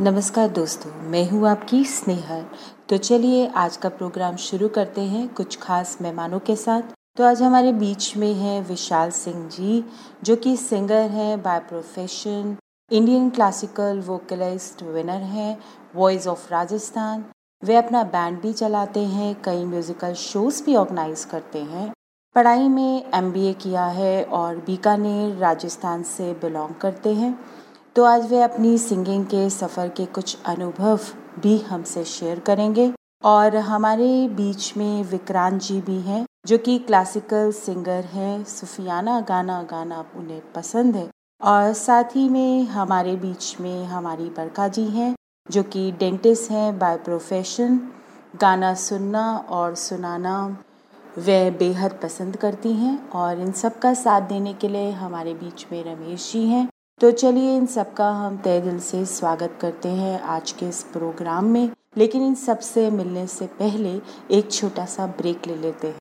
नमस्कार दोस्तों, मैं हूँ आपकी स्नेहल। तो चलिए आज का प्रोग्राम शुरू करते हैं कुछ खास मेहमानों के साथ। तो आज हमारे बीच में है विशाल सिंह जी, जो कि सिंगर हैं by profession Indian classical vocalist winner हैं वॉइस ऑफ़ राजस्थान वे अपना बैंड भी चलाते हैं, कई म्यूज़िकल शोज़ भी ऑर्गेनाइज करते हैं। पढ़ाई में एमबीए किया है और बीकानेर, राजस्थान से बिलोंग करते हैं। तो आज वे अपनी सिंगिंग के सफ़र के कुछ अनुभव भी हमसे शेयर करेंगे। और हमारे बीच में विक्रांत जी भी हैं, जो कि क्लासिकल सिंगर हैं। सुफियाना गाना गाना उन्हें पसंद है। और साथ ही में हमारे बीच में हमारी बरका जी हैं, जो कि डेंटिस्ट हैं बाय प्रोफेशन गाना सुनना और सुनाना वे बेहद पसंद करती हैं। और इन सब का साथ देने के लिए हमारे बीच में रमेश जी हैं। तो चलिए इन सबका हम तय दिल से स्वागत करते हैं आज के इस प्रोग्राम में। लेकिन इन सबसे मिलने से पहले एक छोटा सा ब्रेक ले लेते हैं।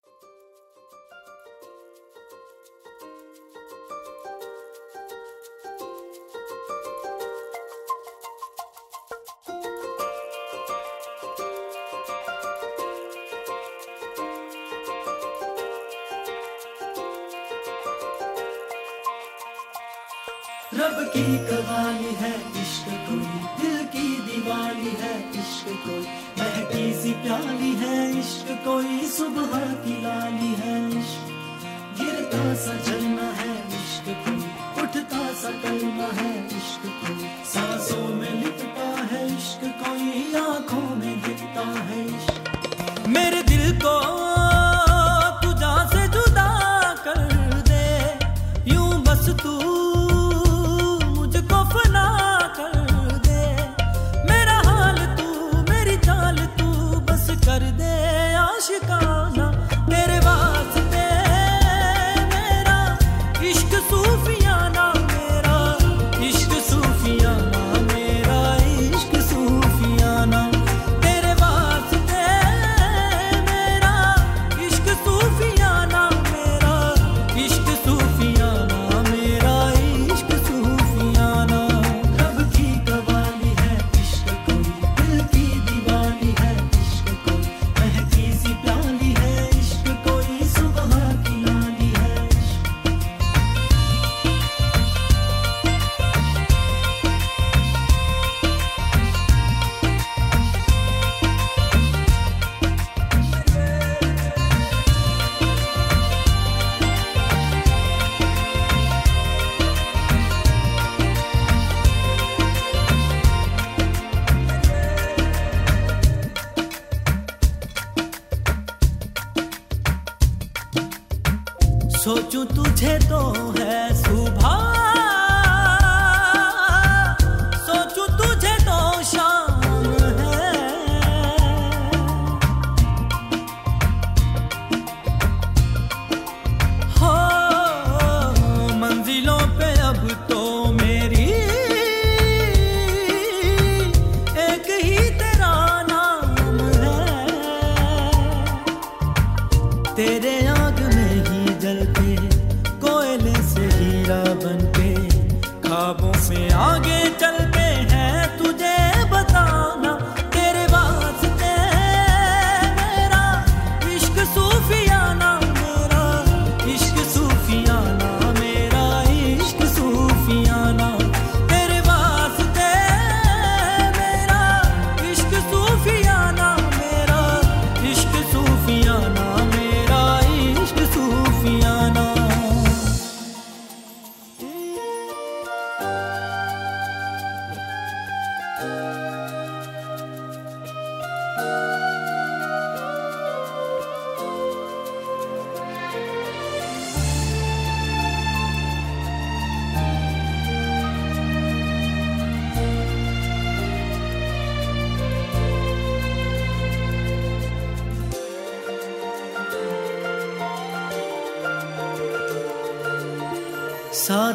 प्याली है इश्क, कोई सुबह की लाली है इश्क। गिरता सा जलना है इश्क को, उठता सा कलमा है इश्क को। सांसों में लिखता है इश्क, कोई आँखों में दिखता है इश्क। मेरे दिल को सोचूं तुझे तो है सुबह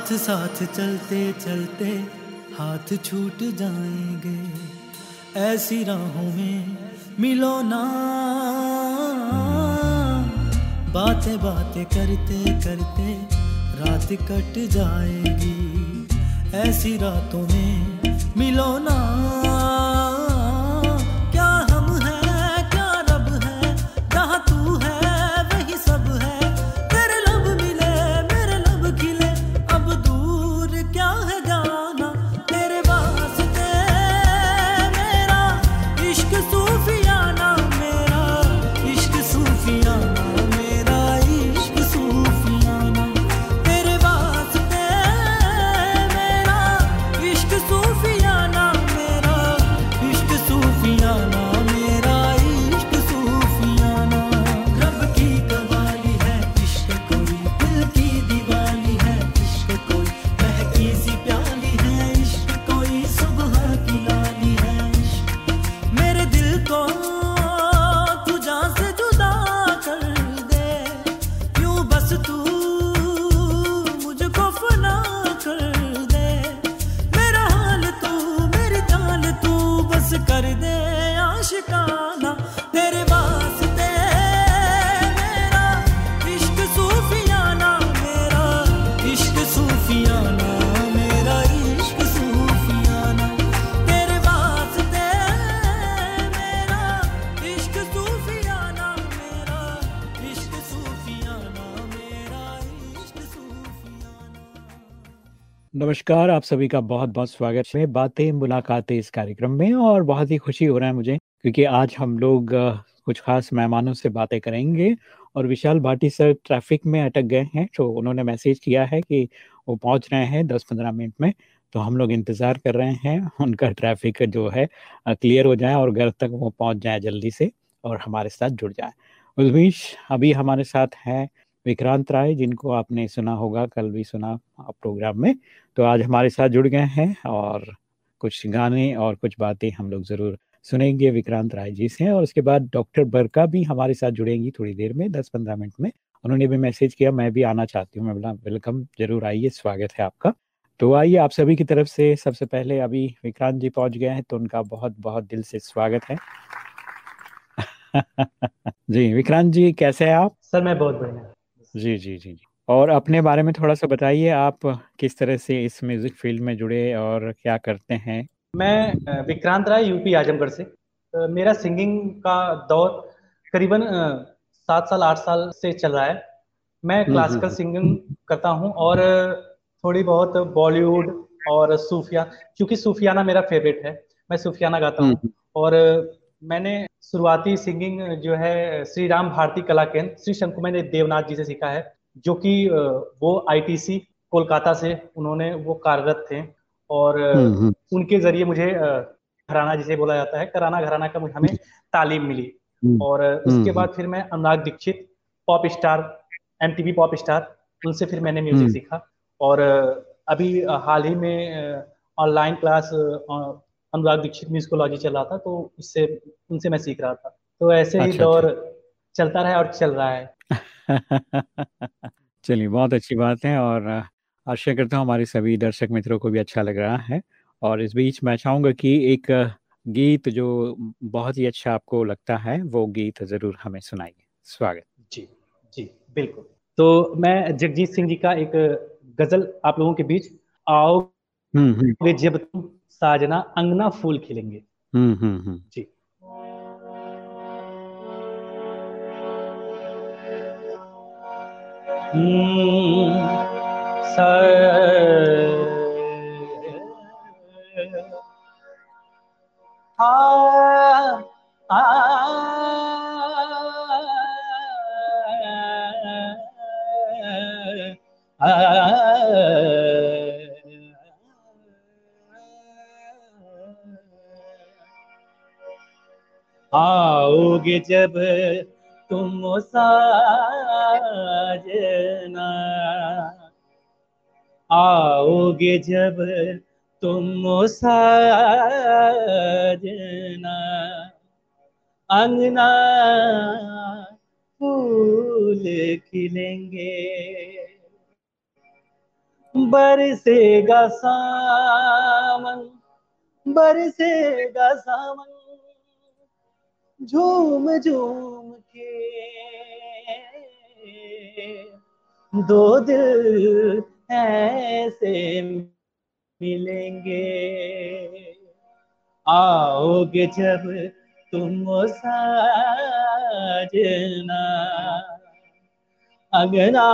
साथ साथ चलते चलते हाथ छूट जाएँगे। ऐसी राहों में मिलो ना। बातें बातें करते करते रात कट जाएगी। ऐसी रातों में मिलो ना। नमस्कार, आप सभी का बहुत बहुत स्वागत है बातें, मुलाकातें इस कार्यक्रम में और बहुत ही खुशी हो रहा है मुझे क्योंकि आज हम लोग कुछ खास मेहमानों से बातें करेंगे और विशाल भाटी सर ट्रैफ़िक में अटक गए हैं तो उन्होंने मैसेज किया है कि वो पहुँच रहे हैं दस पंद्रह मिनट में तो हम लोग इंतज़ार कर रहे हैं उनका ट्रैफ़िक जो है क्लियर हो जाए और घर तक वो पहुँच जाए जल्दी से और हमारे साथ जुड़ जाए। उस अभी हमारे साथ हैं विक्रांत राय, जिनको आपने सुना होगा, कल भी सुना प्रोग्राम में तो आज हमारे साथ जुड़ गए हैं और कुछ गाने और कुछ बातें हम लोग ज़रूर सुनेंगे विक्रांत राय जी से। और उसके बाद डॉक्टर बरका भी हमारे साथ जुड़ेंगी थोड़ी देर में दस पंद्रह मिनट में। उन्होंने भी मैसेज किया, मैं भी आना चाहती हूँ, मैं बोला, वेलकम, ज़रूर आइए, स्वागत है आपका। तो आइए, आप सभी की तरफ़ से सबसे पहले अभी विक्रांत जी पहुँच गए हैं तो उनका बहुत बहुत दिल से स्वागत है। जी, विक्रांत जी, कैसे हैं आप? सर, मैं बहुत बढ़िया। जी जी जी जी। और अपने बारे में थोड़ा सा बताइए आप किस तरह से इस म्यूज़िक फ़ील्ड में जुड़े और क्या करते हैं? मैं विक्रांत राय यूपी आजमगढ़ से। मेरा सिंगिंग का दौर करीबन सात साल आठ साल से चल रहा है। मैं क्लासिकल हम्म, सिंगिंग हम्म, हम्म। करता हूँ और थोड़ी बहुत बॉलीवुड और सूफिया क्योंकि सूफियाना मेरा फेवरेट है। मैं सूफियाना गाता हूँ और मैंने शुरुआती सिंगिंग जो है श्री राम भारती कला केंद्र श्री शंकु मैंने देवनाथ जी से सीखा है जो कि वो आईटीसी कोलकाता से उन्होंने वो कार्यरत थे और हम्म, हम्म। उनके ज़रिए मुझे घराना जिसे बोला जाता है कराना घराना का मुझे हमें तालीम मिली। हम्म, और उसके बाद फिर मैं Anurag Dikshit pop star MTV pop star उनसे फिर मैंने म्यूज़िक सीखा। और अभी हाल ही में online class Anurag Dixit musicology चल रहा था तो उससे उनसे मैं सीख रहा था। तो ऐसे ही अच्छा, दौर अच्छा। चलता रहा और चल रहा है। चलिए बहुत अच्छी बात है और आशा करता हूँ हमारे सभी दर्शक मित्रों को भी अच्छा लग रहा है। और इस बीच मैं चाहूँगा कि एक गीत जो बहुत ही अच्छा आपको लगता है वो गीत ज़रूर हमें सुनाइए। स्वागत। जी जी बिल्कुल। तो मैं जगजीत सिंह जी का एक गज़ल आप लोगों के बीच आओ हम्म, हम्म। जब तुम साजना अंगना फूल खिलेंगे। हम्म हम्म हम्म। जी। आ, आ, आ, आओगे जब तुम साजना आओगे जब तुम साजना अंगना फूल खिलेंगे, बरसेगा सामन बरसेगा सामन झूम झूम के। दो दिल ऐसे मिलेंगे। आओगे जब तुम साजना। अगना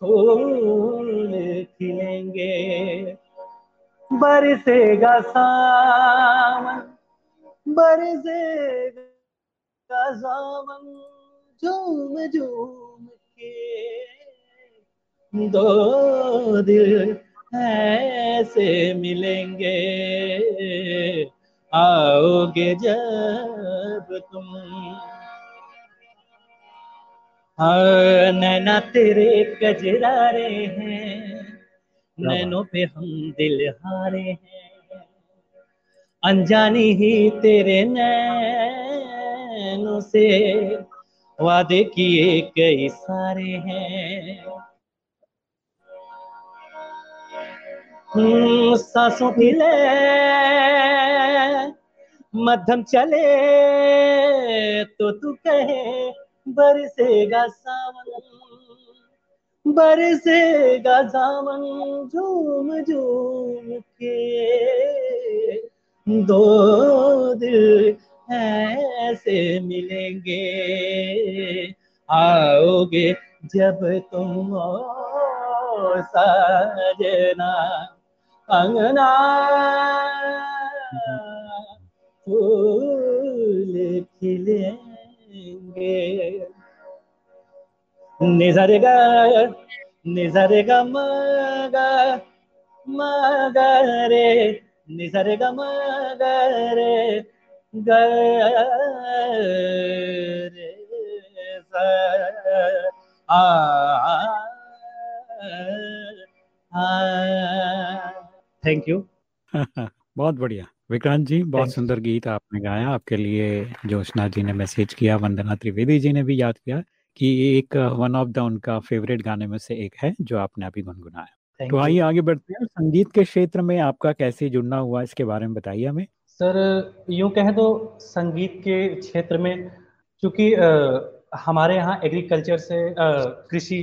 फूल खिलेंगे। बरसेगा सावन बरसेगा सावन झूम झूम के। दो दिल ऐसे मिलेंगे। आओगे जब तुम। हाँ नैना तेरे कजरारे हैं। नैनों पे हम दिल हारे हैं। अनजानी ही तेरे नैनों से वादे किए कई सारे हैं। हम्म, सांसों की ले मध्यम चले तो तू कहे बरसेगा सावन बरसेगा सावन झूम झूम के। दो दिल ऐसे मिलेंगे। आओगे जब तुम सजना अंगना फूल खिलेंगे। निजर निजरेगा निजरेगा मगा मगरे निजरेगा मगरे गरे आ थैंक यू बहुत बढ़िया। विक्रांत जी बहुत सुंदर गीत आपने गाया। आपके लिए जोशना जी ने मैसेज किया वंदना त्रिवेदी जी ने भी याद किया कि एक वन ऑफ़ द उनका फेवरेट गाने में से एक है जो आपने अभी गुनगुनाया। तो आइए आगे बढ़ते हैं। संगीत के क्षेत्र में आपका कैसे जुड़ना हुआ इसके बारे में बताइए हमें। सर यूँ कहें तो संगीत के क्षेत्र में चूँकि हमारे यहाँ एग्रीकल्चर से कृषि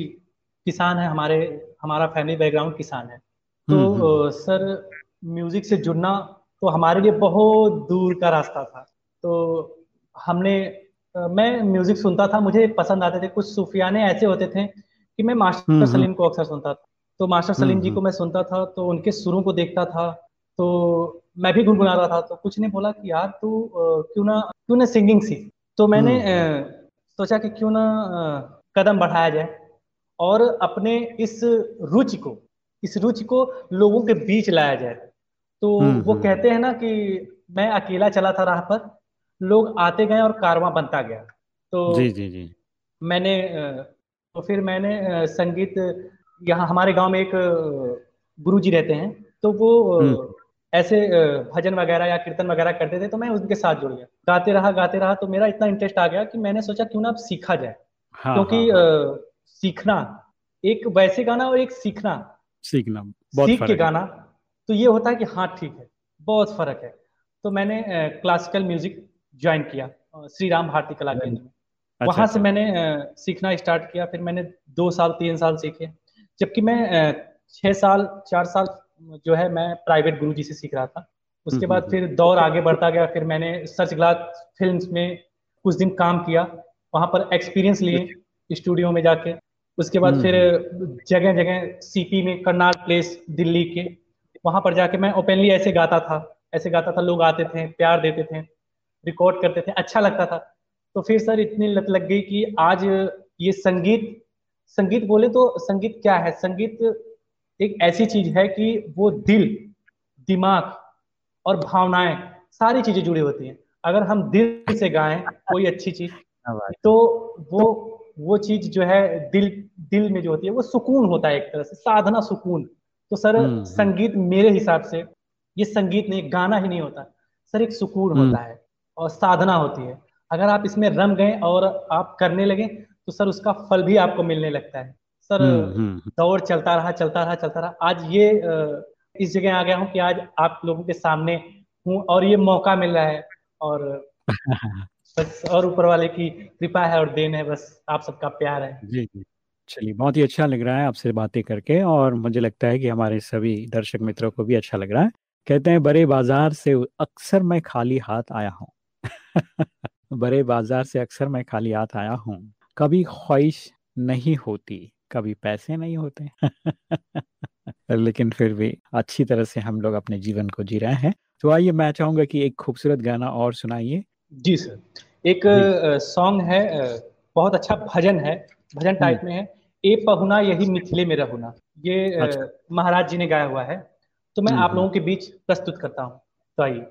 किसान है हमारे हमारा फैमिली बैकग्राउंड किसान है। तो हम्म, हम्म। सर म्यूज़िक से जुड़ना तो हमारे लिए बहुत दूर का रास्ता था। तो हमने मैं म्यूज़िक सुनता था मुझे पसंद आते थे। कुछ सूफियाने ऐसे होते थे कि मैं मास्टर हम्म, सलीम को अक्सर सुनता था। तो मास्टर सलीम जी को मैं सुनता था तो उनके सुरों को देखता था तो मैं भी गुनगुना रहा था तो कुछ ने बोला कि यार तू क्यों ना क्यों ना सिंगिंग सीख? तो मैंने सोचा कि क्यों ना कदम बढ़ाया जाए और अपने इस रुचि को इस रुचि को लोगों के बीच लाया जाए। तो हम्म, वो हम्म। कहते हैं ना कि मैं अकेला चला था राह पर लोग आते गए और कारवा बनता गया। तो जी जी जी। मैंने तो फिर मैंने संगीत यहाँ हमारे गाँव में एक गुरु जी रहते हैं तो वो हम्म। ऐसे भजन वगैरह या कीर्तन वगैरह करते थे तो मैं उनके साथ जुड़ गया। गाते रहा गाते रहा तो मेरा इतना इंटरेस्ट आ गया कि मैंने सोचा क्यों ना अब सीखा जाए। हाँ, क्योंकि हाँ, हाँ. सीखना एक वैसे गाना और एक सीखना। सीखना बहुत सीख के गाना तो ये होता है कि हाँ ठीक है बहुत फ़र्क है। तो मैंने क्लासिकल म्यूज़िक ज्वाइन किया श्री राम भारती कला केंद्र में। अच्छा, वहाँ से अच्छा। मैंने सीखना स्टार्ट किया फिर मैंने दो साल तीन साल सीखे। जबकि मैं छह साल चार साल जो है मैं प्राइवेट गुरु जी से सीख रहा था। उसके हम्म, बाद हम्म, फिर हम्म। दौर आगे बढ़ता गया फिर मैंने सच ग्लास फ़िल्म में कुछ दिन काम किया वहाँ पर एक्सपीरियंस लिए स्टूडियो में जाके। उसके बाद फिर जगह जगह सीपी में करनाल प्लेस दिल्ली के वहाँ पर जाके मैं ओपनली ऐसे गाता था ऐसे गाता था लोग आते थे प्यार देते थे रिकॉर्ड करते थे अच्छा लगता था। तो फिर सर इतनी लत लग गई कि आज ये संगीत संगीत बोले तो संगीत क्या है? संगीत एक ऐसी चीज़ है कि वो दिल दिमाग और भावनाएँ सारी चीज़ें जुड़ी होती हैं। अगर हम दिल से गाएँ कोई अच्छी चीज़ तो वो वो चीज़ जो है दिल दिल में जो होती है वो सुकून होता है एक तरह से साधना सुकून। तो सर हम्म, हम्म। संगीत मेरे हिसाब से ये संगीत नहीं गाना ही नहीं होता। सर एक सुकून हम्म। होता है और साधना होती है। अगर आप इसमें रम गए और आप करने लगे तो सर उसका फल भी आपको मिलने लगता है। सर दौड़ चलता रहा चलता रहा चलता रहा। आज ये इस जगह आ गया हूँ कि आज आप लोगों के सामने हूँ और ये मौका मिल रहा है और बस और ऊपर वाले की कृपा है और देन है बस आप सबका प्यार है। जी जी। चलिए बहुत ही अच्छा लग रहा है आपसे बातें करके और मुझे लगता है कि हमारे सभी दर्शक मित्रों को भी अच्छा लग रहा है। कहते हैं बड़े बाज़ार से अक्सर मैं खाली हाथ आया हूँ। बड़े बाज़ार से अक्सर मैं खाली हाथ आया हूँ। कभी ख्वाहिश नहीं होती कभी पैसे नहीं होते। लेकिन फिर भी अच्छी तरह से हम लोग अपने जीवन को जी रहे हैं। तो आइए मैं चाहूँगा कि एक खूबसूरत गाना और सुनाइए। जी सर। एक सॉन्ग है बहुत अच्छा भजन है भजन टाइप हम्म। में है। ए पहुना यही मिथिले में रहुना। ये अच्छा। महाराज जी ने गाया हुआ है। तो मैं आप हम्म। लोगों के बीच प्रस्तुत करता हूँ। तो आइए।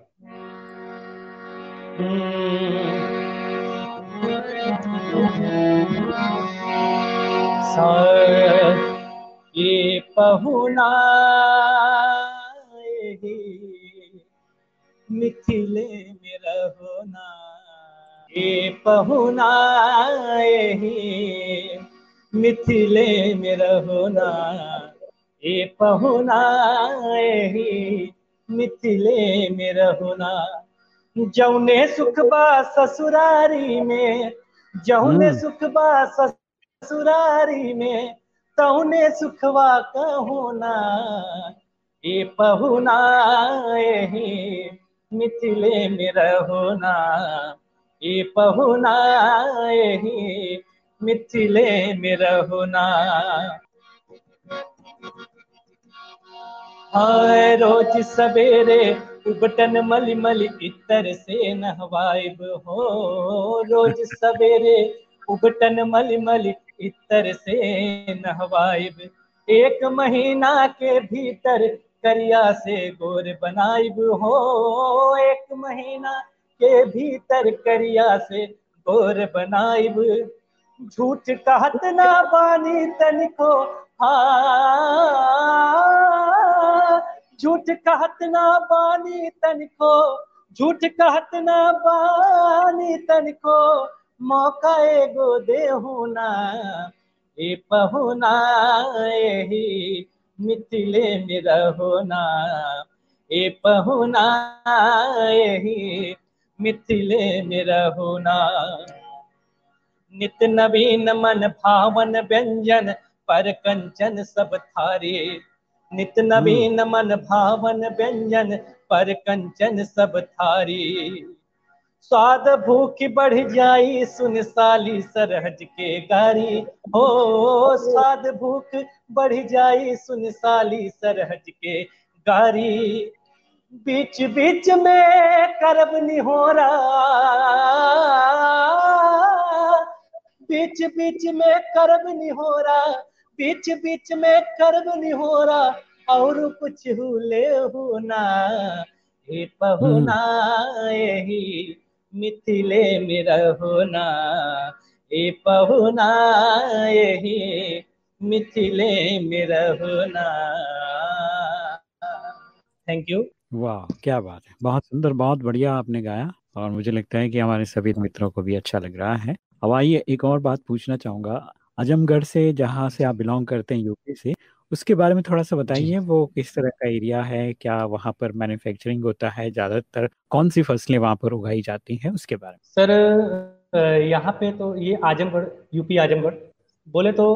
ये पहुना मिथिले में रहोना ये पहुना मिथिले में रहोना ए पहुना मिथिले में रहोना जौने सुख बा ससुरारी में जौने हम्म। सुख बा ससुरारी में तौने सुखवा कहोना ए पहुना मिथिले में रहोना ए पहुना मिथिले में रहोना हाय रोज सवेरे उबटन मल मल इतर से नहवाइब हो। रोज सवेरे उबटन मल मल इतर से नहवाइब एक महीना के भीतर करिया से गोर बनाइब हो। एक महीना के भीतर करिया से गोर बनाइब। झूठ कहत ना बानी तनिको हाँ। झूठ कहत ना बानी तनिको, झूठ कहत ना बानी तनिको, मौका एगो देहू ना, ए पहुना एही मिथिले में रहोना ए पहुना एही मिथिले में रहोना नित नवीन मन भावन व्यंजन पर कंचन सब थारे नित नवीन मन भावन व्यंजन पर कंचन सब थारी। स्वाद भूख बढ़ जाई सुन साली सरहज के गारी। हो स्वाद भूख बढ़ जाई सुन साली सरहज के गारी। बीच बीच में करब निहोरा। बीच बीच में करब निहोरा। बीच बीच में करब निहोरा और कुछ हुले होना हे पहुना यही मिथिले में रहोना ए पहुना यही मिथिले में रहोना। थैंक यू वाह क्या बात है। बहुत सुंदर बहुत बढ़िया आपने गाया और मुझे लगता है कि हमारे सभी मित्रों को भी अच्छा लग रहा है। अब आइए एक और बात पूछना चाहूँगा। आजमगढ़ से जहाँ से आप बिलोंग करते हैं यूपी से उसके बारे में थोड़ा सा बताइए वो किस तरह का एरिया है क्या वहाँ पर मैन्युफैक्चरिंग होता है ज़्यादातर कौन सी फ़सलें वहाँ पर उगाई जाती हैं उसके बारे में सर यहाँ पे तो ये आजमगढ़ यूपी आजमगढ़ बोले तो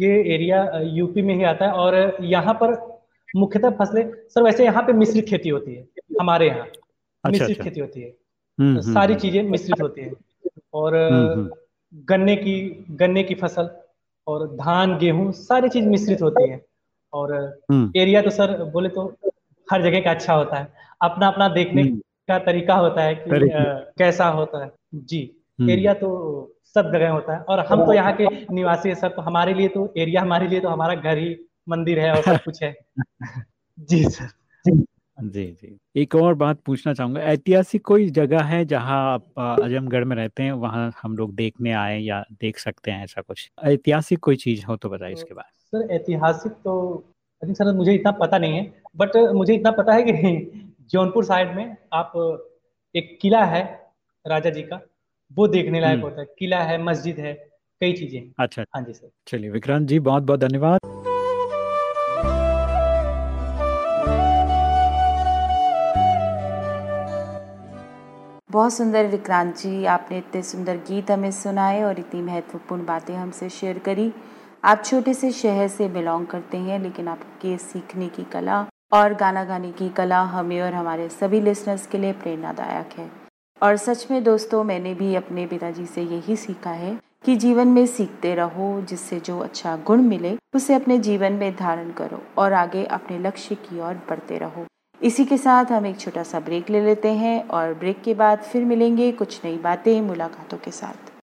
ये एरिया यूपी में ही आता है और यहाँ पर मुख्यतः फ़सलें सर वैसे यहाँ पे मिश्रित खेती होती है हमारे यहाँ अच्छा, मिश्रित अच्छा। खेती होती है हम्म, हम्म, सारी हम्म। चीज़ें मिश्रित होती है और गन्ने की गन्ने की फ़सल और धान गेहूँ सारी चीज़ मिश्रित होती है। और एरिया तो सर बोले तो हर जगह का अच्छा होता है। अपना अपना देखने का तरीका होता है कि आ, कैसा होता है। जी एरिया तो सब जगह होता है। और हम तो यहाँ के निवासी है सर तो हमारे लिए तो एरिया हमारे लिए तो हमारा घर ही मंदिर है और सब कुछ है। जी सर। जी जी। एक और बात पूछना चाहूँगा। ऐतिहासिक कोई जगह है जहाँ आप आजमगढ़ में रहते हैं वहाँ हम लोग देखने आए या देख सकते हैं ऐसा कुछ? ऐतिहासिक कोई चीज़ हो तो बताइए इसके बाद सर ऐतिहासिक तो आई थिंक सर मुझे इतना पता नहीं है बट मुझे इतना पता है कि जौनपुर साइड में आप एक किला है राजा जी का वो देखने लायक हम्म। होता है। किला है मस्जिद है कई चीज़ें अच्छा। हाँ जी सर। चलिए विक्रांत जी बहुत बहुत धन्यवाद। बहुत सुंदर विक्रांत जी आपने इतने सुंदर गीत हमें सुनाए और इतनी महत्वपूर्ण बातें हमसे शेयर करी। आप छोटे से शहर से बिलोंग करते हैं, लेकिन आपके सीखने की कला और गाना गाने की कला हमें और हमारे सभी लिसनर्स के लिए प्रेरणादायक है। और सच में दोस्तों, मैंने भी अपने पिताजी से यही सीखा है कि जीवन में सीखते रहो, जिससे जो अच्छा गुण मिले, उसे अपने जीवन में धारण करो और आगे अपने लक्ष्य की ओर बढ़ते रहो। इसी के साथ हम एक छोटा सा ब्रेक ले लेते हैं और ब्रेक के बाद फिर मिलेंगे कुछ नई बातें, मुलाकातों के साथ।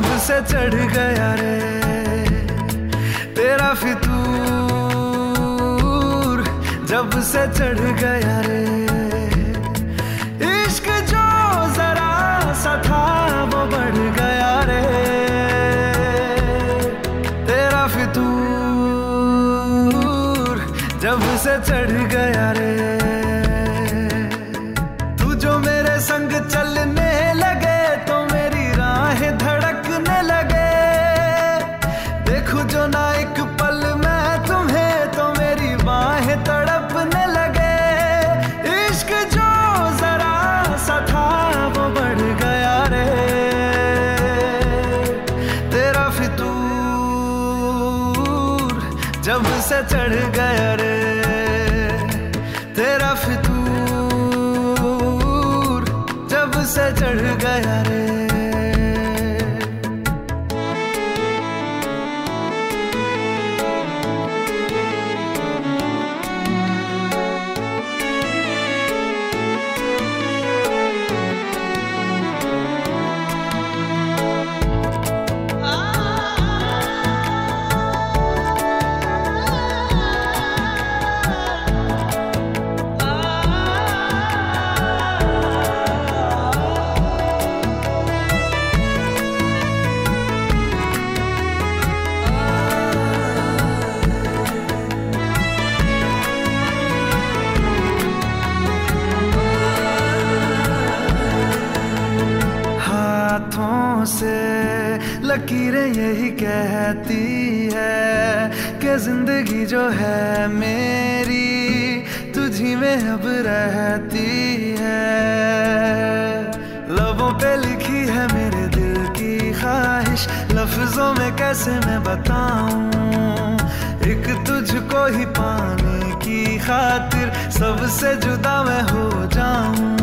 कब से चढ़ गया रे। तेरा फितूर जब से चढ़ गया रे। इश्क जो जरा सा था, वो बढ़ गया रे। तेरा फितूर जब से चढ़ गया रे। लफ्जों में कैसे मैं बताऊँ? एक तुझको ही पाने की खातिर सबसे जुदा मैं हो जाऊँ।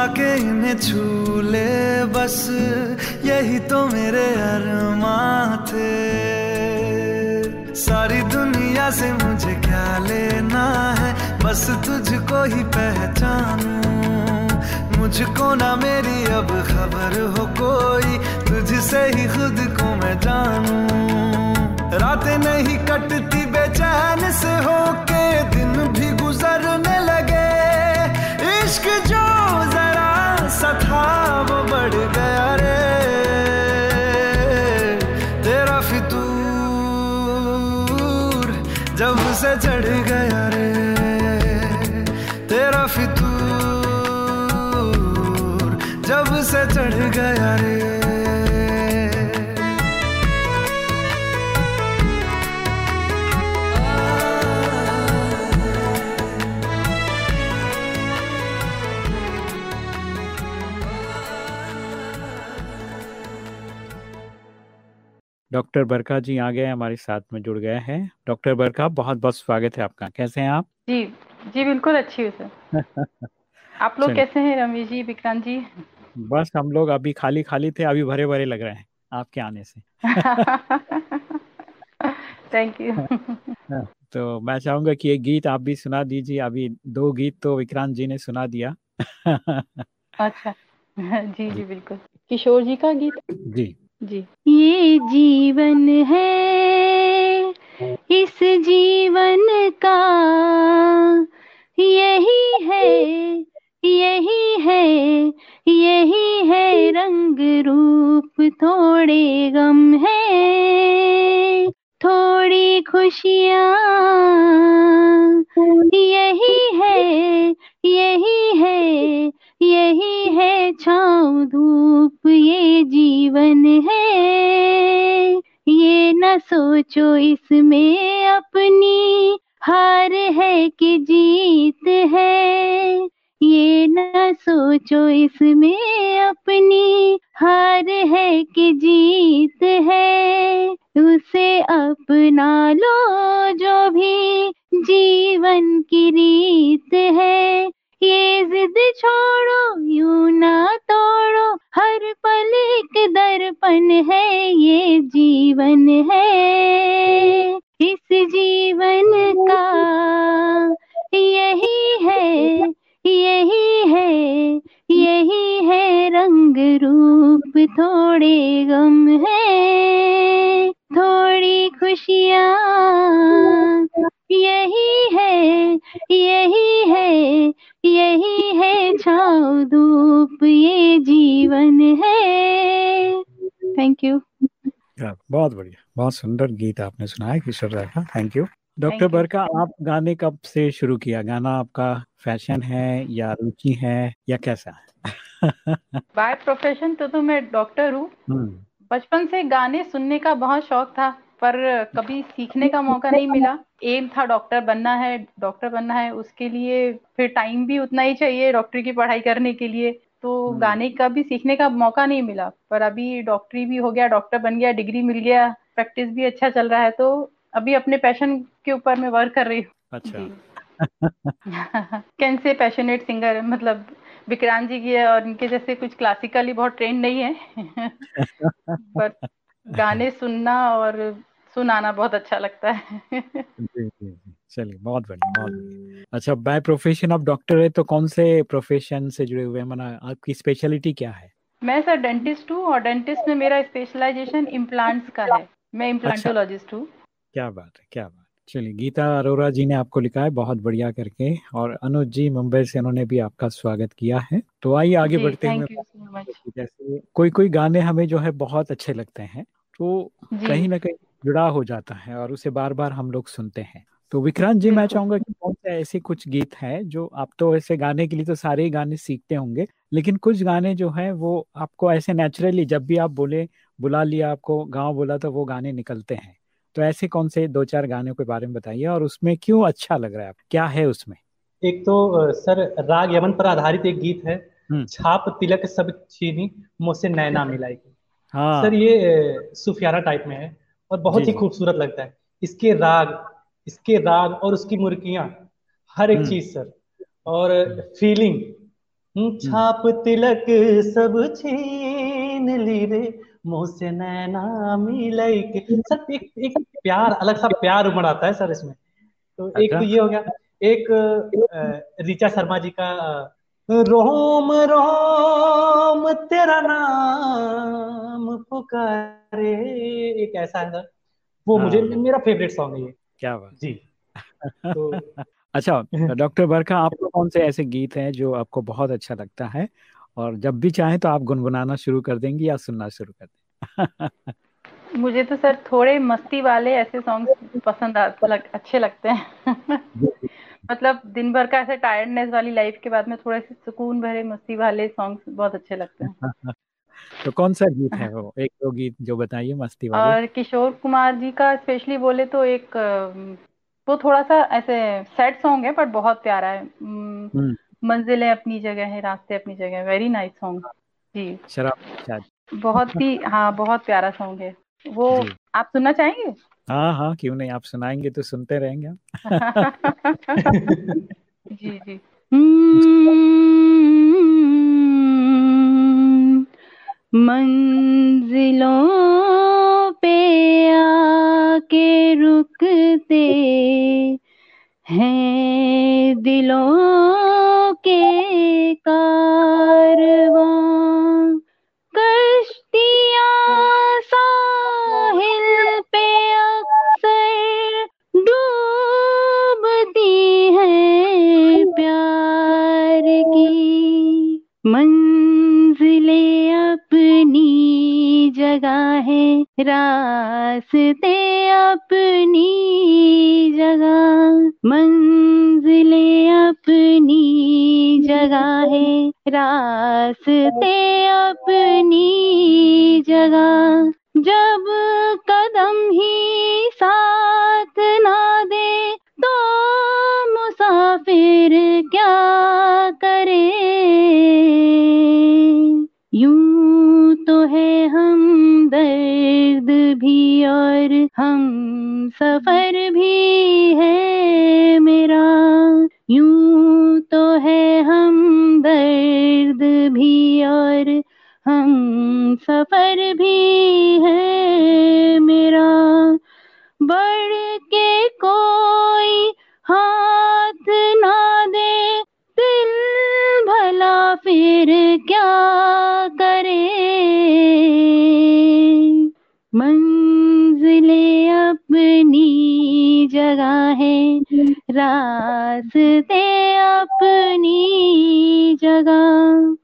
आके इन्हें छू ले बस। यही तो मेरे अरमां थे। सारी दुनिया से मुझे क्या लेना है? बस तुझको ही पहचानूं। मुझको ना मेरी अब खबर हो कोई। तुझसे ही खुद को मैं जानूं। रातें नहीं कटती बेचैन से होके, दिन भी गुजरने लगे। था, वो बढ़ गया रे। तेरा फितूर जब से चढ़ गया रे। तेरा फितूर जब से चढ़ गया रे। डॉक्टर बरका जी आ गए हमारे साथ में जुड़ गए हैं। डॉक्टर बरका बहुत बहुत स्वागत है आपका। कैसे हैं आप? जी जी बिल्कुल अच्छी हूँ सर। आप लोग कैसे हैं रमेश जी विक्रांत जी? बस हम लोग अभी खाली खाली थे अभी भरे भरे लग रहे हैं आपके आने से। थैंक यू तो मैं चाहूँगा कि एक गीत आप भी सुना दीजिए अभी दो गीत तो विक्रांत जी ने सुना दिया। अच्छा। जी जी। बिल्कुल। किशोर जी का गीत? जी। जी। ये जीवन है, इस जीवन का यही है यही है यही है रंग रूप थोड़े गम है, थोड़ी खुशियाँ, यही है यही है यही है छाँव धूप, ये जीवन है। ये न सोचो इसमें अपनी हार है कि जीत है। ये न सोचो इसमें अपनी हार है कि जीत है। उसे अपना लो जो भी जीवन की रीत है। ये जिद छोड़ो, यू ना तोड़ो। हर पल एक दर्पण है, ये जीवन है। इस जीवन का यही है यही है यही है रंग रूप। थोड़े गम है, थोड़ी खुशियाँ यही है यही है यही है छाँव धूप ये जीवन है। थैंक यू बहुत बढ़िया बहुत सुंदर गीत आपने सुनाया किशोर दा का। थैंक यू डॉक्टर बरका आप गाने कब से शुरू किया? गाना आपका फ़ैशन है या रुचि है या कैसा है? बाय प्रोफेशन तो तो मैं डॉक्टर हूँ। हम्म, बचपन से गाने सुनने का बहुत शौक था। पर कभी सीखने का मौका नहीं मिला। एम था डॉक्टर बनना है डॉक्टर बनना है उसके लिए फिर टाइम भी उतना ही चाहिए डॉक्टरी की पढ़ाई करने के लिए। तो हम्म। गाने का भी सीखने का मौका नहीं मिला पर अभी डॉक्टरी भी हो गया डॉक्टर बन गया डिग्री मिल गया प्रैक्टिस भी अच्छा चल रहा है तो अभी अपने पैशन के ऊपर मैं वर्क कर रही हूँ। अच्छा। कैन से पैशनेट सिंगर मतलब विक्रांत जी की है और इनके जैसे कुछ क्लासिकली बहुत ट्रेंड नहीं है। पर गाने सुनना और सुनाना बहुत अच्छा लगता है। जी जी जी। चलिए बहुत बढ़िया बहुत बढ़िया। अच्छा बाय प्रोफेशन आप डॉक्टर है तो कौन से प्रोफेशन से जुड़े हुए हैं? माना आपकी स्पेशलिटी क्या है? मैं सर डेंटिस्ट हूँ और डेंटिस्ट में मेरा स्पेशलाइजेशन इम्प्लांट्स का है। मैं इम्प्लांटोलॉजिस्ट हूँ। क्या बात है क्या बात चलिए गीता अरोरा जी ने आपको लिखा है बहुत बढ़िया करके और अनुज जी मुंबई से उन्होंने भी आपका स्वागत किया है। तो आइए आगे बढ़ते जैसे कोई कोई गाने हमें जो है बहुत अच्छे लगते हैं। तो कहीं ना कहीं जुड़ा हो जाता है और उसे बार बार हम लोग सुनते हैं। तो विक्रांत जी मैं चाहूँगा कि कौन से ऐसे कुछ गीत हैं जो आप तो ऐसे गाने के लिए तो सारे ही गाने सीखते होंगे लेकिन कुछ गाने जो हैं वो आपको ऐसे नेचुरली जब भी आप बोले बुला लिया आपको गाँव बोला तो वो गाने निकलते हैं। तो ऐसे कौन से दो चार गानों के बारे में बताइए और उसमें क्यों अच्छा लग रहा है? क्या है उसमें? एक तो सर राग यमन पर आधारित एक गीत है हम्म। छाप तिलक सब छीनी मुझसे नैना मिलाई। हाँ। सर ये सूफियाना टाइप में है। और बहुत ही खूबसूरत लगता है। इसके राग इसके राग और उसकी मुर्कियाँ हर एक हम्म। चीज़ सर। और फीलिंग छाप तिलक सब छीन ली रे मुँह से नैना मिलाई के। सर एक एक प्यार अलग सा प्यार उमड़ आता है सर इसमें। तो एक तो अच्छा। ये हो गया। एक ऋचा शर्मा जी का रोम रोम तेरा नाम पुकारे। एक ऐसा है वो मुझे हाँ। मेरा फेवरेट सॉन्ग है ये। क्या बात। जी। तो अच्छा डॉक्टर बरखा आपको कौन से ऐसे गीत हैं जो आपको बहुत अच्छा लगता है? और जब भी चाहें तो आप गुनगुनाना शुरू कर देंगी या सुनना शुरू कर दें? मुझे तो सर थोड़े मस्ती वाले ऐसे सॉन्ग पसंद लग, अच्छे लगते हैं। मतलब दिन भर का ऐसे टायर्डनेस वाली लाइफ के बाद में थोड़े से सुकून भरे मस्ती वाले सॉन्ग्स बहुत अच्छे लगते हैं। तो कौन सा गीत है वो? एक दो गीत जो बताइए मस्ती वाले। और किशोर कुमार जी का स्पेशली बोले तो एक वो थोड़ा सा ऐसे सैड सॉन्ग है पर बहुत प्यारा है। हम्म, मंजिलें अपनी जगह है रास्ते अपनी जगह वेरी नाइस सॉन्ग जी। शराब बहुत ही हाँ बहुत प्यारा सॉन्ग है। वो आप सुनना चाहेंगे? हाँ हाँ क्यों नहीं आप सुनाएँगे तो सुनते रहेंगे जी जी। हम्म, मंजिलों पे आके रुकते हैं दिलों के कारवां। जगह रास्ते अपनी जगह, मंजिले अपनी जगह है रास्ते अपनी जगह। जब कदम ही साथ ना दे तो मुसाफिर क्या करे? यूँ तो है हम दर्द भी और हम सफ़र भी है मेरा। यूँ तो है हम दर्द भी और हम सफ़र भी है मेरा। बढ़ के कोई हाथ ना दे, दिल भला फिर क्या कर मंजिले अपनी जगह है रास्ते अपनी जगह।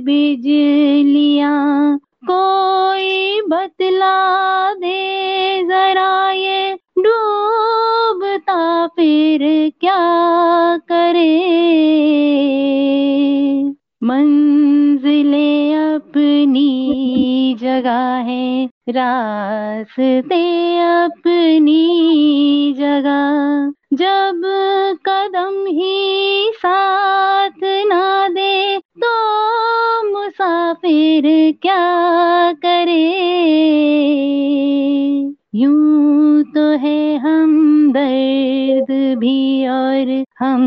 बिजलियाँ, कोई बतला दे जरा ये डूबता फिर क्या करे? मंजिले अपनी जगह है रास्ते अपनी जगह। जब कदम ही साथ ना दे तो मुसाफिर क्या करे? यूँ तो है हम दर्द भी और हम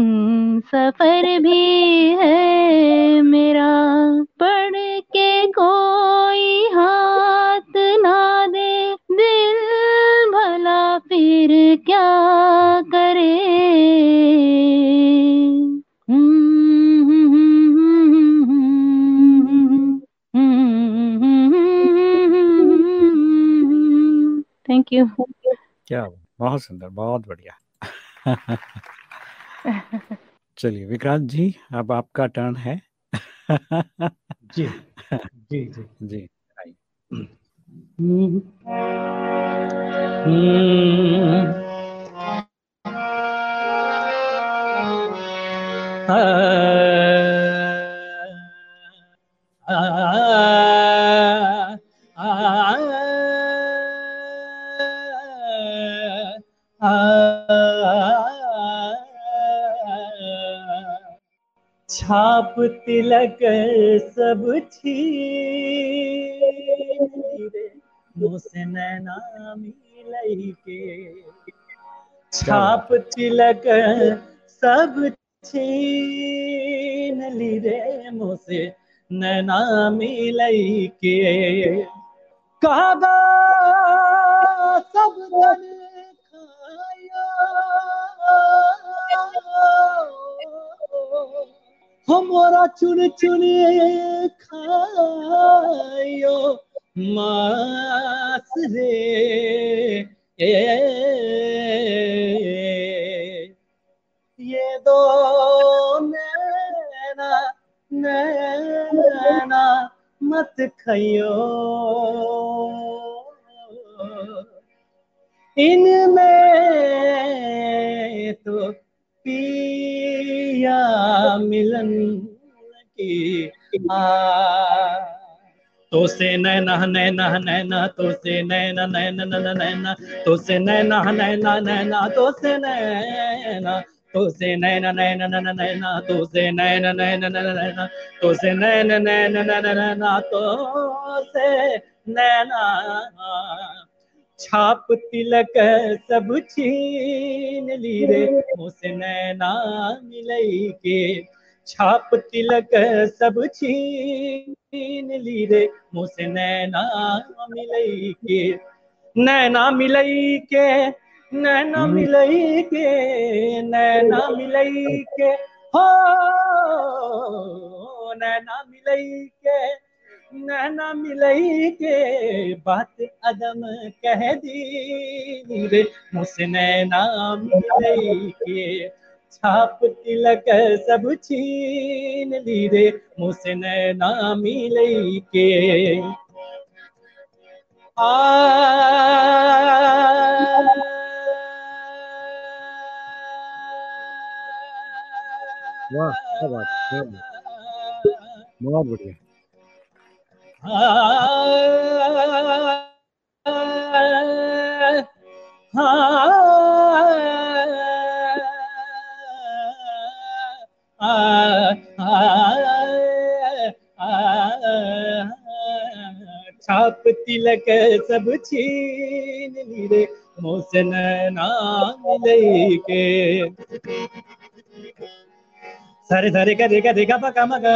सफ़र भी है। मेरा पढ़ के कोई हाथ ना दे। दिल भला फिर क्या करे? थैंक यू क्या बहुत सुंदर बहुत बढ़िया। चलिए विक्रांत जी अब आपका टर्न है। जी जी जी। जी छाप तिलक सब छीन रे नैना मिलई के। छाप तिलक सब छीन रे मोसे नैना मिलई के। कागा सब हमारा चुन चुन खायो मास रे। ये दो नैना नैना मत खइयो। इनमें तो पिया मिलन की आ तो से नैना नैना नैना तो से नैना नैना नैना नैना तो से नैना नैना नैना तो से नैना तो से नैना नैना नैना नैना तो से नैना नैना नैना नैना तो से नैना नैना नैना नैना तो से नैना छाप तिलक सब छीन ली रे। मुझसे नैना मिलई के छाप तिलक सब छीन ली रे। मुझसे नैना मिलई के नैना मिलई के नैना मिलई के नैना मिलई के। हो नैना मिलई के नैना मिलई के बात अदम कह दी। रे मुझसे नैना मिलई के छाप तिलक सब छीन ली। रे मुझसे नैना मिलई के आ। वाह क्या बात। बहुत बढ़िया। छाप तिलक सब छीन लीरे मोसन नाम लेके सरे सरे करे करे का पका मगा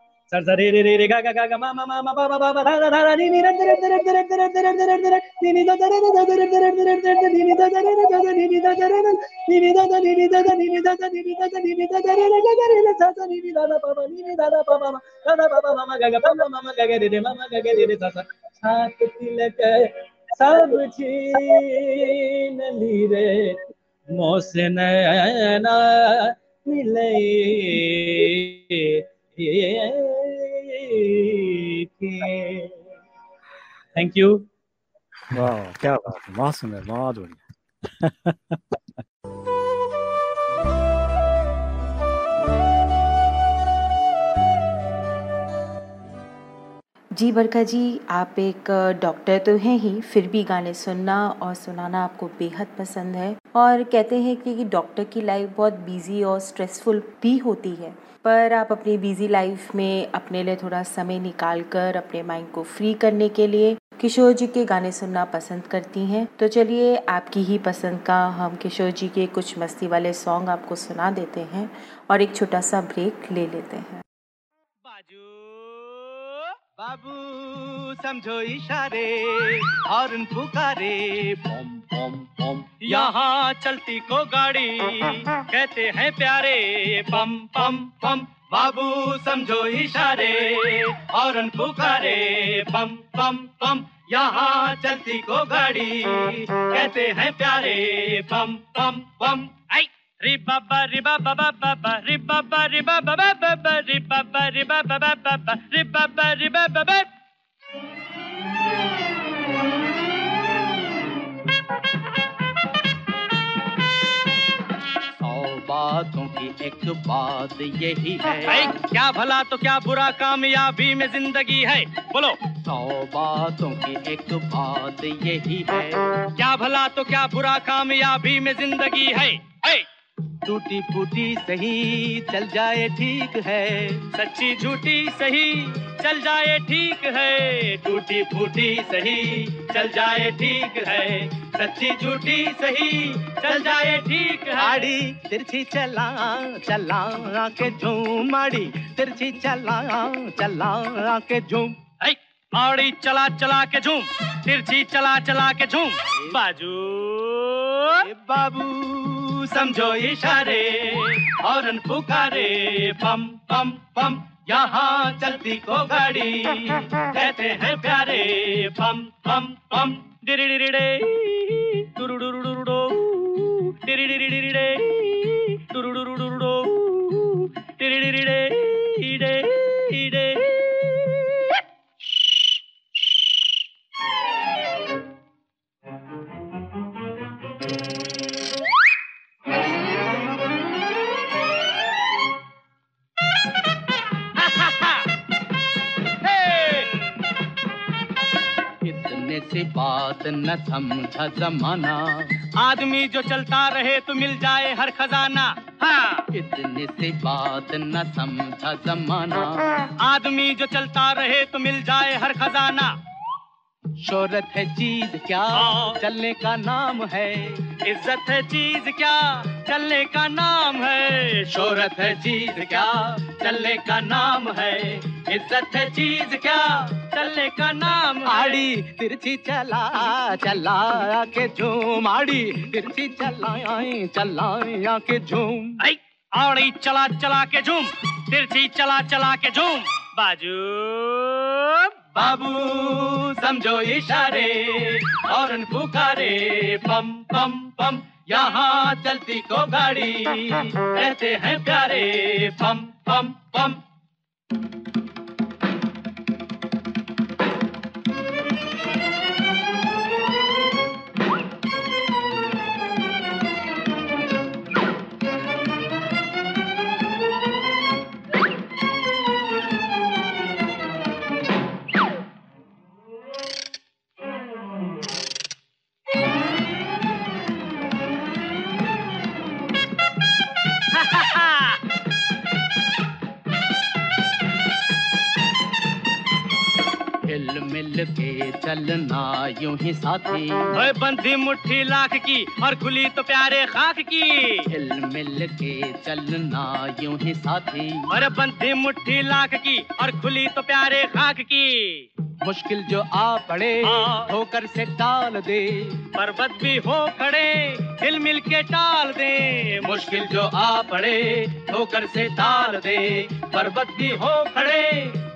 सर सरे रे रे रे गा गा गा गा मा मा मा मा बा बा बा बा धा धा धा नी नी रद रद रद रद रद रद रद रद नी नी दा दा दा दा दा रद रद रद रद नी नी दा दा दा दा नी नी दा दा दा नी नी दा दा नी नी दा दा नी नी दा दा नी नी दा दा नी नी दा दा रे रे गा गा रे रे सा सा नी नी दा दा पा पा नी नी दा दा पा पा दा दा पा पा मा मा गा गा पा मा मा गा गा रे रे मा मा गा गा रे रे सा सा छाक तिलक सब छीन ली रे मोसे नैना मिले ये थैंक यू वाह क्या बात है बहुत सुंदर बहुत बढ़िया। जी बरखा जी आप एक डॉक्टर तो हैं ही फिर भी गाने सुनना और सुनाना आपको बेहद पसंद है। और कहते हैं कि डॉक्टर की लाइफ बहुत बिज़ी और स्ट्रेसफुल भी होती है। पर आप अपनी बिज़ी लाइफ में अपने लिए थोड़ा समय निकाल कर अपने माइंड को फ्री करने के लिए किशोर जी के गाने सुनना पसंद करती हैं। तो चलिए आपकी ही पसंद का हम किशोर जी के कुछ मस्ती वाले सॉन्ग आपको सुना देते हैं और एक छोटा सा ब्रेक ले लेते हैं। बाजू, बाबू। समझो इशारे हॉर्न पुकारे पम पम पम यहाँ चलती को गाड़ी कहते हैं प्यारे पम पम पम बाबू समझो इशारे हॉर्न पुकारे पम पम पम यहाँ चलती को गाड़ी कहते हैं प्यारे पम पम पम आई रि बाबा रि बाबा बाबा बा रि बाबा रि बाबा बाबा बा बातों की एक बात यही है। क्या भला तो क्या बुरा कामयाबी में ज़िंदगी है? बोलो। सौ बातों की एक बात यही है। क्या भला तो क्या बुरा कामयाबी में ज़िंदगी है? है टूटी फूटी सही चल जाए ठीक है। सच्ची झूठी सही चल जाए ठीक है। टूटी फूटी सही चल जाए ठीक है। सच्ची झूठी सही चल जाए ठीक है। आड़ी तिरछी चला चला के झूम। आड़ी तिरछी चला चला के झूम। आड़ी चला चला के झूम। तिरछी चला चला के झूम। बाजू। बाबू। समझो इशारे, हॉर्न पुकारे, पम पम पम, यहाँ चलती को गाड़ी। कहते हैं प्यारे, पम पम पम, डिरिडिरिडे टुरुडुरुडुरुडो डिरिडिरिडिरिडे टुरुडुरुडुरुडो डिरिडिरिडे इडे इडे इतने से बात न समझा जमाना आदमी जो चलता रहे तो मिल जाए हर खजाना। हाँ। इतने से बात न समझा जमाना आदमी जो चलता रहे तो मिल जाए हर खजाना। शोहरत है चीज़ क्या? चलने का नाम है। इज़्ज़त है चीज़ क्या? चलने का नाम है। शोहरत है चीज़ क्या? चलने का नाम है। इज़्ज़त है चीज़ क्या? चलने का नाम आड़ी तिरछी चला चला के झूम। आड़ी तिरछी चला चला के झूम। आड़ी चला चला के झूम। तिरछी चला चला के झूम। बाजू। बाबू, समझो इशारे और पुकारे, पम पम पम, यहाँ चलती को गाड़ी, रहते हैं प्यारे, पम पम पम। के चलना यूँ ही साथी। ओए बंधी मुट्ठी लाख की और खुली तो प्यारे खाक की। हिल मिल के चलना यूँ ही साथी। और बंधी मुट्ठी लाख की और खुली तो प्यारे खाक की। मुश्किल जो आ पड़े ठोकर से टाल दे। पर्वत भी हो खड़े हिल मिल के टाल दे। मुश्किल जो आ पड़े ठोकर से टाल दे। पर्वत भी हो खड़े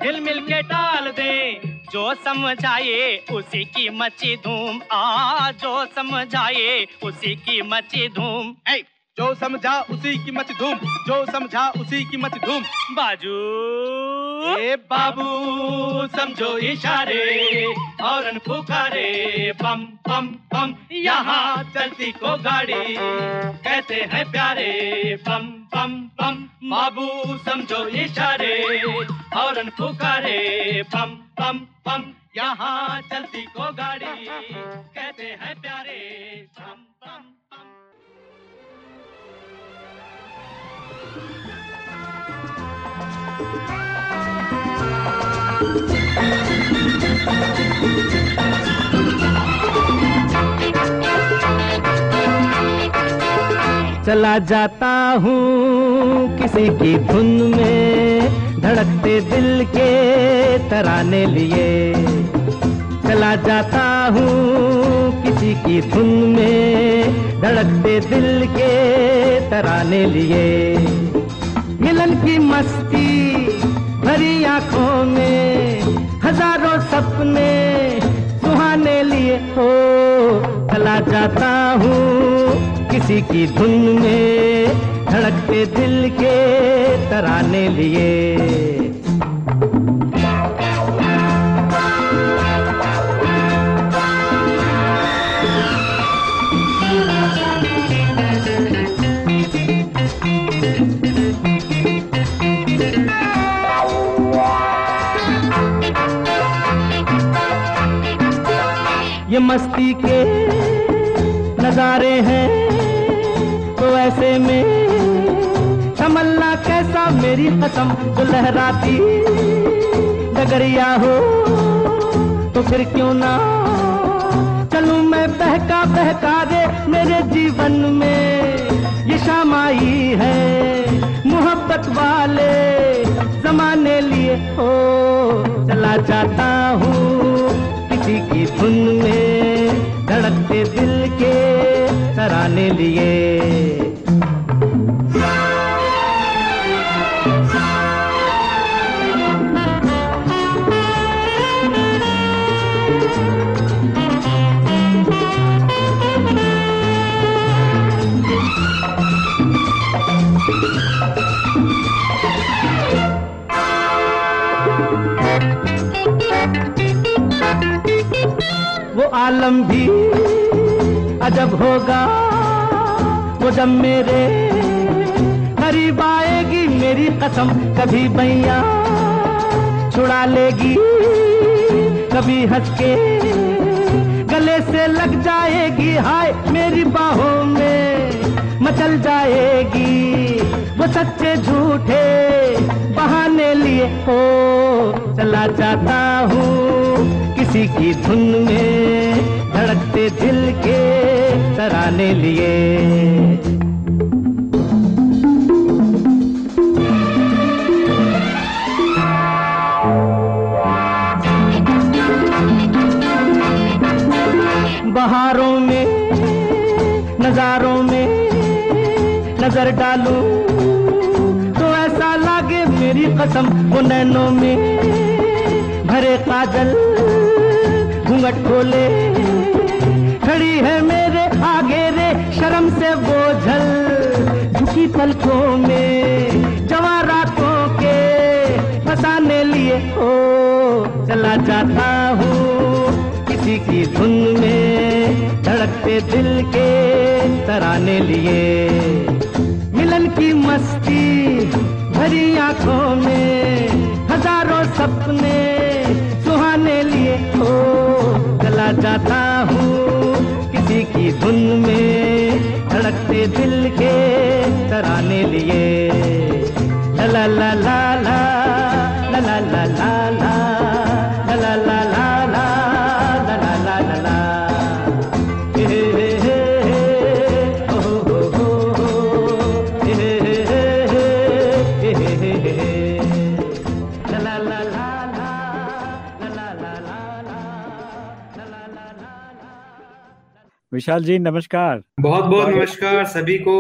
हिल मिल के टाल दे। जो समझाए उसी की मची धूम। आ जो समझाए उसी की मची धूम। जो समझा उसी की मच धूम जो समझा उसी की मच धूम। बाजू। ए बाबू समझो इशारे और पुकारे पम पम पम यहाँ चलती को गाड़ी। कहते हैं प्यारे पम पम पम बाबू समझो इशारे और पुकारे पम पम पम यहाँ चलती को गाड़ी। कहते हैं प्यारे पम पम पम। चला जाता हूँ किसी की धुन में, धड़कते दिल के तराने लिए। चला जाता हूँ किसी की धुन में, धड़कते दिल के तराने लिए। मिलन की मस्ती भरी आँखों में, हज़ारों सपने सुहाने लिए हो चला जाता हूँ किसी की धुन में, धड़कते दिल के तराने लिए। मस्ती के नजारे हैं तो ऐसे में तमन्ना कैसा मेरी कसम, जो लहराती डगरिया हो तो फिर क्यों ना चलूँ मैं बहका बहका दे मेरे जीवन में? ये शाम आई है मोहब्बत वाले जमाने लिए हो चला जाता हूँ। किसी की धुन में धड़कते दिल के तराने लिए। आलम भी अजब होगा, वो जब मेरे करीब आएगी, मेरी कसम कभी बैया छुड़ा लेगी। कभी हंस के गले से लग जाएगी, हाय मेरी बाहों में मचल जाएगी। वो सच्चे झूठे बहाने लिए हो चला जाता हूँ किसी की धुन में। धड़कते दिल के तराने लिए। बहारों में, नजारों में नज़र डालूं तो ऐसा लागे मेरी कसम वो नैनों में भरे काजल घूंघट खोले। खड़ी है मेरे आगे रे, शर्म से बोझल झुकी पलकों में जवा रातों के फसाने लिए, ओ, चला जाता हूँ किसी की धुन में, धड़कते दिल के तराने लिए। मिलन की मस्ती भरी आँखों में, हज़ारों सपने सुहाने लिए हो चला जाता हूँ की धुन में धड़कते दिल के तराने लिए। ला ला ला ला। विशाल जी नमस्कार। बहुत बहुत नमस्कार सभी को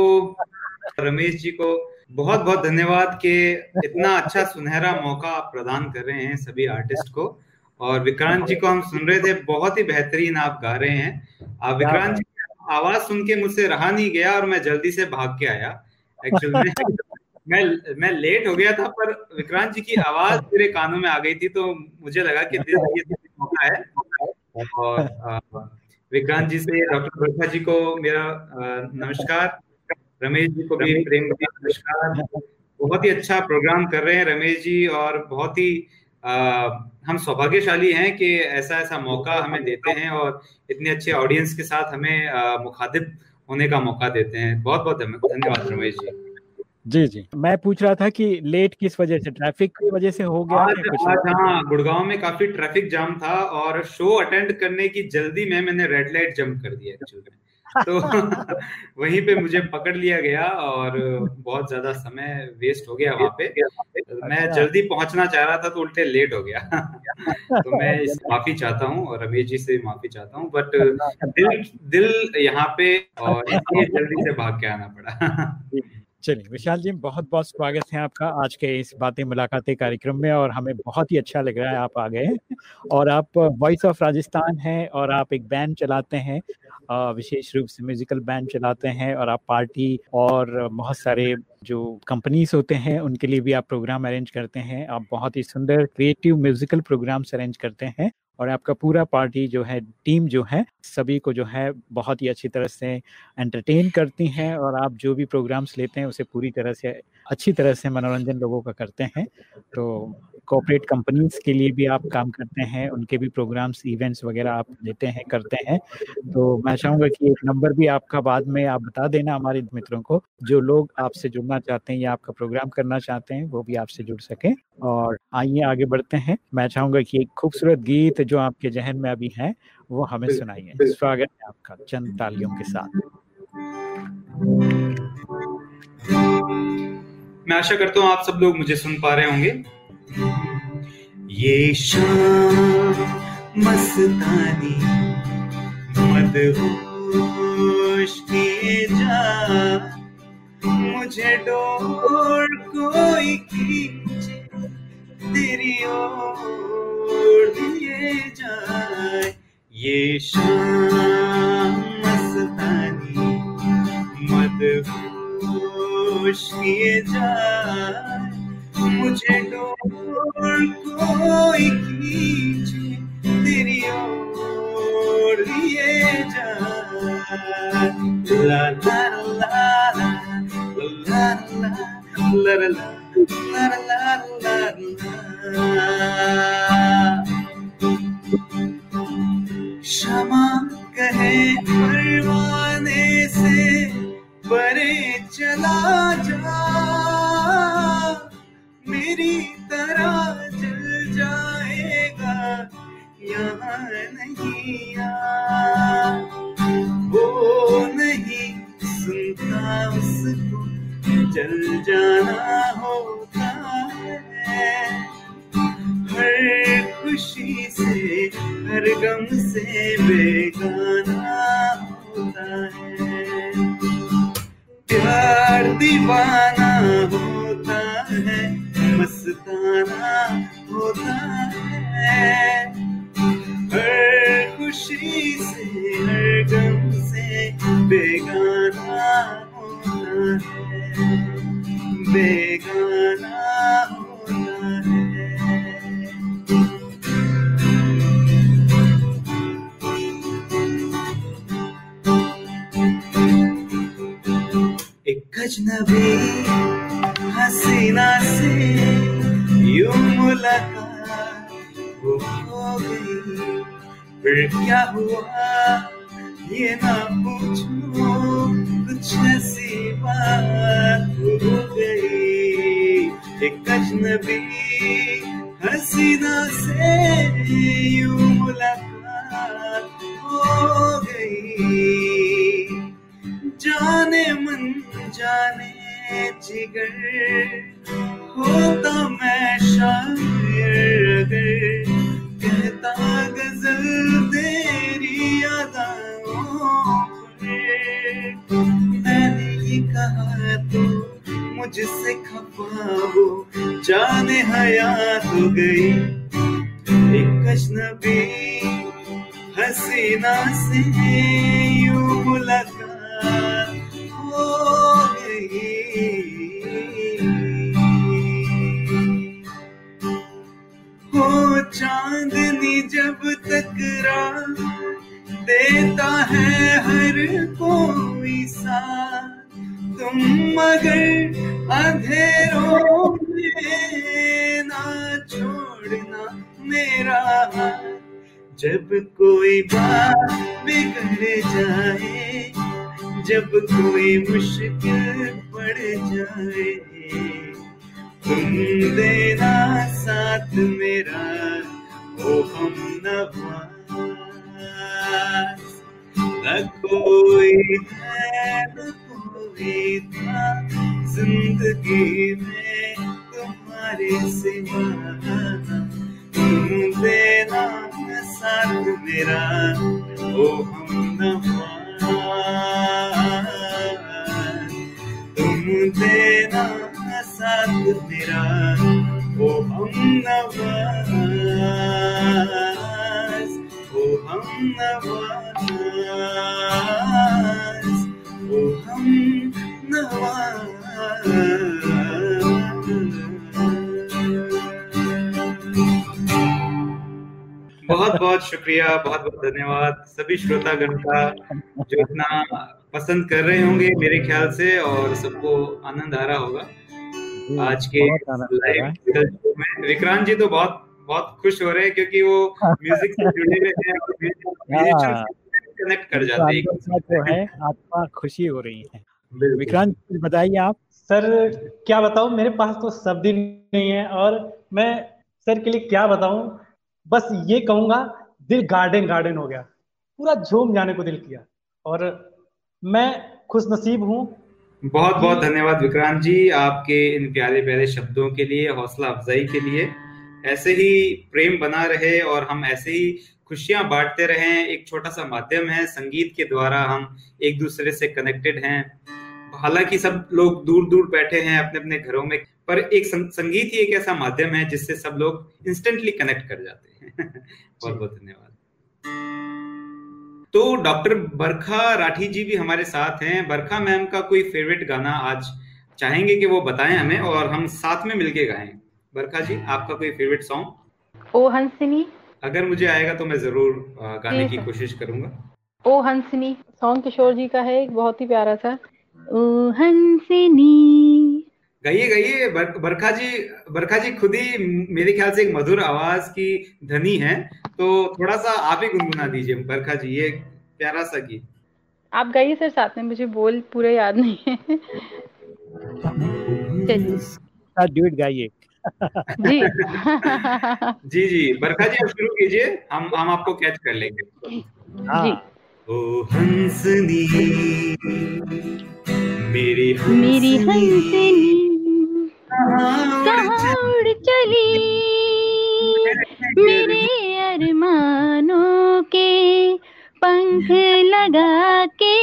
रमेश जी को। बहुत बहुत धन्यवाद कि इतना अच्छा सुनहरा मौका आप प्रदान कर रहे हैं सभी आर्टिस्ट को। और विक्रांत जी को हम सुन रहे थे बहुत ही बेहतरीन आप गा रहे हैं। आप विक्रांत जी की आवाज़ सुन के मुझसे रहा नहीं गया और मैं जल्दी से भाग के आया। एक्चुअली मैं मैं लेट हो गया था पर विक्रांत जी की आवाज़ मेरे कानों में आ गई थी तो मुझे लगा कि ये मौका है। और विक्रांत जी से डॉक्टर बरखा जी को मेरा नमस्कार। रमेश जी को भी प्रेम नमस्कार। बहुत ही अच्छा प्रोग्राम कर रहे हैं रमेश जी और बहुत ही आ, हम सौभाग्यशाली हैं कि ऐसा ऐसा मौका हमें देते हैं और इतने अच्छे ऑडियंस के साथ हमें मुखातिब होने का मौका देते हैं। बहुत बहुत धन्यवाद रमेश जी। जी जी। मैं पूछ रहा था कि लेट किस वजह से? ट्रैफ़िक की वजह से हो गया आज, आज हाँ गुड़गांव में काफ़ी ट्रैफ़िक जाम था और शो अटेंड करने की जल्दी में मैंने रेड लाइट जंप कर दिया एक्चुअली तो वहीं पे मुझे पकड़ लिया गया और बहुत ज़्यादा समय वेस्ट हो गया वहाँ पे। मैं अच्छा। जल्दी पहुँचना चाह रहा था तो उल्टे लेट हो गया। तो मैं इस माफ़ी चाहता हूँ और रमेश जी से माफ़ी चाहता हूँ बट दिल दिल यहाँ पे और इसलिए जल्दी से भाग के आना पड़ा। चलिए, विशाल जी बहुत बहुत स्वागत है आपका आज के इस बातें मुलाकातें कार्यक्रम में और हमें बहुत ही अच्छा लग रहा है आप आ गए और आप वॉइस ऑफ़ राजस्थान हैं और आप एक बैंड चलाते हैं विशेष रूप से म्यूजिकल बैंड चलाते हैं और आप पार्टी और बहुत सारे जो कंपनीज़ होते हैं, उनके लिए भी आप प्रोग्राम अरेंज करते हैं। आप बहुत ही सुंदर क्रिएटिव म्यूजिकल प्रोग्राम्स अरेंज करते हैं। और आपका पूरा पार्टी जो है, टीम जो है, सभी को जो है बहुत ही अच्छी तरह से एंटरटेन करती हैं और आप जो भी प्रोग्राम्स लेते हैं, उसे पूरी तरह से अच्छी तरह से मनोरंजन लोगों का करते हैं। तो कॉपरेट कंपनीज़ के लिए भी आप काम करते हैं उनके भी प्रोग्राम्स इवेंट्स वगैरह आप देते हैं करते हैं। तो मैं चाहूँगा कि एक नंबर भी आपका बाद में आप बता देना हमारे मित्रों को जो लोग आपसे जुड़ना चाहते हैं या आपका प्रोग्राम करना चाहते हैं वो भी आपसे जुड़ सके। और आइए आगे बढ़ते हैं। मैं चाहूँगा कि एक खूबसूरत गीत जो आपके जहन में अभी है वो हमें सुनाइए। स्वागत है आपका चंद तालियों के साथ। मैं आशा करता हूँ आप सब लोग मुझे सुन पा रहे होंगे। ये शाम मस्तानी, मदहोश किए जा मुझे डोर कोई खींचे, तेरी ओर दिए जाए। ये शाम मस्तानी, मदहोश किए जाए मुझे डोर कोई खींचे तेरी ओर लिए जा ला ला ला ला ला ला ला ला क्षमा कहे परवाने से परे चला जा मेरी तरह जल जाएगा, यहाँ नहीं आ। वो नहीं सुनता उसको, जल जाना होता है। हर खुशी से, हर गम से बेगाना होता है। प्यार दीवाना होता है। मस्ताना होता है। हर खुशी से, हर गम से बेगाना होता है। बेगाना होता है। एक अजनबी Yahuwah, Yemah. जब कोई मुश्किल बहुत बहुत शुक्रिया बहुत बहुत धन्यवाद। सभी श्रोतागण का जो इतना पसंद कर रहे होंगे मेरे ख्याल से और सबको आनंद आ रहा होगा। आज के है। लाइव में विक्रांत जी तो बहुत बहुत खुश हो रहे हैं क्योंकि वो म्यूज़िक से जुड़े हुए हैं और कनेक्ट कर जाते हैं। आत्मा है खुशी हो रही है। विक्रांत बताइए आप। सर क्या बताऊँ? मेरे पास तो शब्द ही नहीं है और मैं सर के लिए क्या बताऊँ? बस ये कहूँगा दिल गार्डन गार्डन हो गया। पूरा झूम जाने को दिल किया। और मैं खुश नसीब हूँ। बहुत बहुत धन्यवाद विक्रांत जी आपके इन प्यारे प्यारे शब्दों के लिए, हौसला अफजाई के लिए। ऐसे ही प्रेम बना रहे और हम ऐसे ही खुशियाँ बांटते रहें। एक छोटा सा माध्यम है, संगीत के द्वारा हम एक दूसरे से कनेक्टेड हैं। हालाँकि सब लोग दूर दूर बैठे हैं अपने अपने घरों में, पर एक संगीत ही एक ऐसा माध्यम है जिससे सब लोग इंस्टेंटली कनेक्ट कर जाते हैं। बहुत बहुत धन्यवाद। तो डॉक्टर बरखा राठी जी भी हमारे साथ हैं। बरखा मैम का कोई फेवरेट गाना आज चाहेंगे कि वो बताएँ हमें और हम साथ में मिलके गाएँ। बरखा जी आपका कोई फेवरेट सॉन्ग? ओ हंसिनी। अगर मुझे आएगा तो मैं ज़रूर गाने की कोशिश करूँगा। ओ हंसिनी सॉन्ग किशोर जी का है एक बहुत ही प्यारा सा। ओ हंसिनी। गाइए गाइए बर, बरखा जी बरखा जी खुद ही मेरे ख्याल से एक मधुर आवाज़ की धनी है तो थोड़ा सा आप ही गुनगुना दीजिए बरखा जी ये प्यारा सा गीत। आप गाइए सर साथ में मुझे बोल पूरे याद नहीं है। चलिए। ड्यूट गाइए। जी। जी जी बरखा जी आप शुरू कीजिए हम हम आपको कैच कर लेंगे। जी। हाँ। ओ हंसनी मेरी मेरी हंसनी। कहाँ कहाँ उड़ चली। मेरे अरमानों के पंख लगा के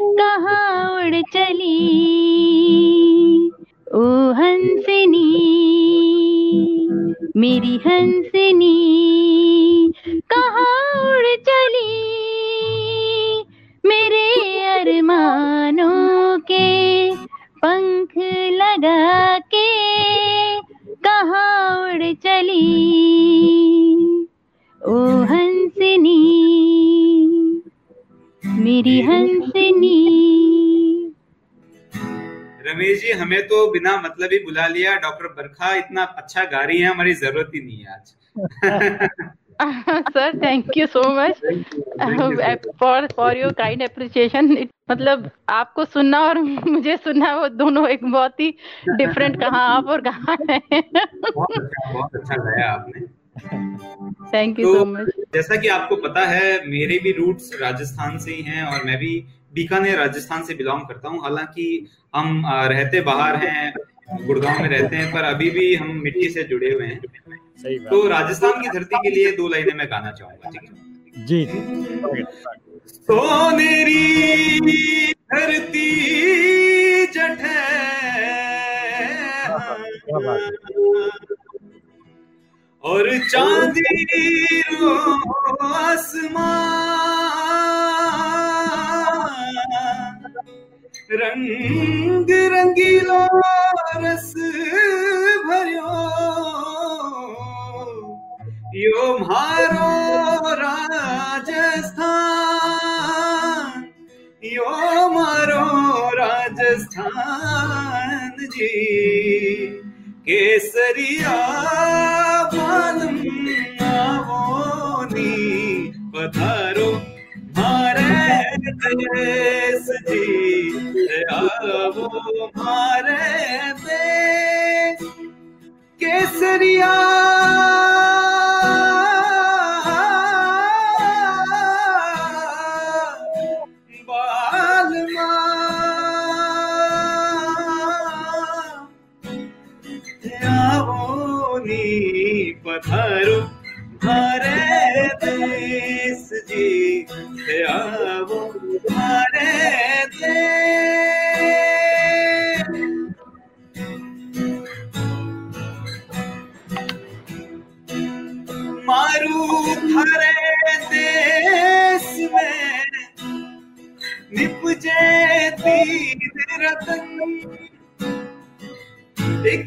कहाँ उड़ चली। ओ हंसनी। मेरी हंसनी कहाँ उड़ चली? मेरे अरमानों के पंख लगा के कहाँ उड़ चली? ओ हंसनी मेरी हंसनी। रमेश जी हमें तो बिना मतलब ही बुला लिया। डॉक्टर बरखा इतना अच्छा गा रही है हमारी ज़रूरत ही नहीं है आज। Sir thank you so much for for your kind appreciation मतलब आपको सुनना और मुझे सुनना वो दोनों एक बहुत ही डिफरेंट कहाँ आप और कहाँ है। बहुत अच्छा बहुत अच्छा गाया आपने। थैंक यू सो मच जैसा कि आपको पता है मेरे भी रूट्स राजस्थान से ही हैं और मैं भी बीकानेर राजस्थान से बिलोंग करता हूँ। हालाँकि हम रहते बाहर हैं गुड़गांव में रहते हैं पर अभी भी हम मिट्टी से जुड़े हुए हैं। तो राजस्थान की धरती के लिए दो लाइनें मैं गाना चाहूँगा ठीक है? जी। सोनेरी धरती जठ और चांदी रो आसमान रंग रंगीलो रस भरियो। यो मारो राजस्थान, यो मारो राजस्थान जी। केसरिया बालम आवोनी पधारो मारे देश जी आओ मारे देश केसरिया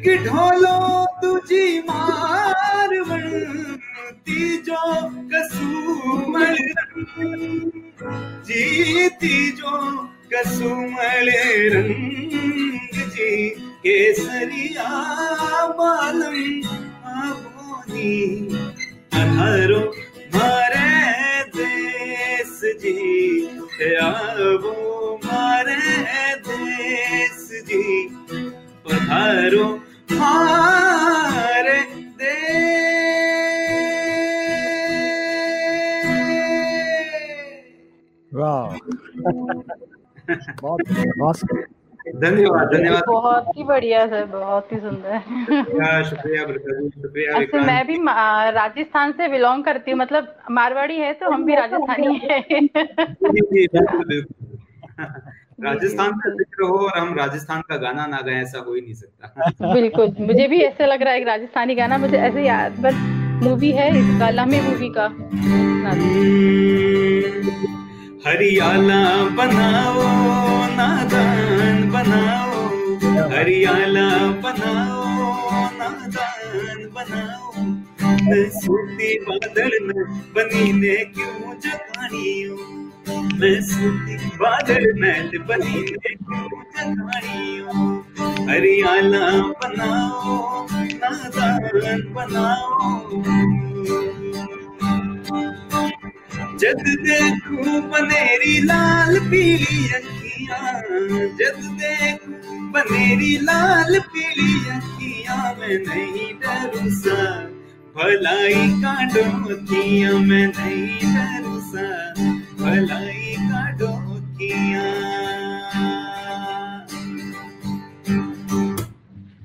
कि ढोलों धन्यवाद धन्यवाद। बहुत ही बढ़िया सर बहुत ही सुंदर। शुक्रिया शुक्रिया अच्छा मैं भी राजस्थान से बिलोंग करती हूँ मतलब मारवाड़ी है तो हम भी राजस्थानी है। जी, जी, बिल्कुल, बिल्कुल। राजस्थान का ज़िक्र हो और हम राजस्थान का गाना ना गाएँ ऐसा हो ही नहीं सकता। बिल्कुल मुझे भी ऐसा लग रहा है राजस्थानी गाना मुझे ऐसे याद बस मूवी है इसका लम्हे मूवी का। हरियाला बनाओ, नादान बनाओ। हरियाला बनाओ, नादान बनाओ। सूती बादल में बनी ने क्यों जगानियो मैं सूती बादल में बनी ने क्यों जगानियो हरियाला बनाओ, नादान बनाओ। जद देखूँ बनेरी लाल पीली अखियाँ, जद देखूँ बनेरी लाल पीली अखियाँ, मैं नहीं डरू सा। भलाई का डोकियाँ मैं नहीं डरू सा। भलाई का डोकियाँ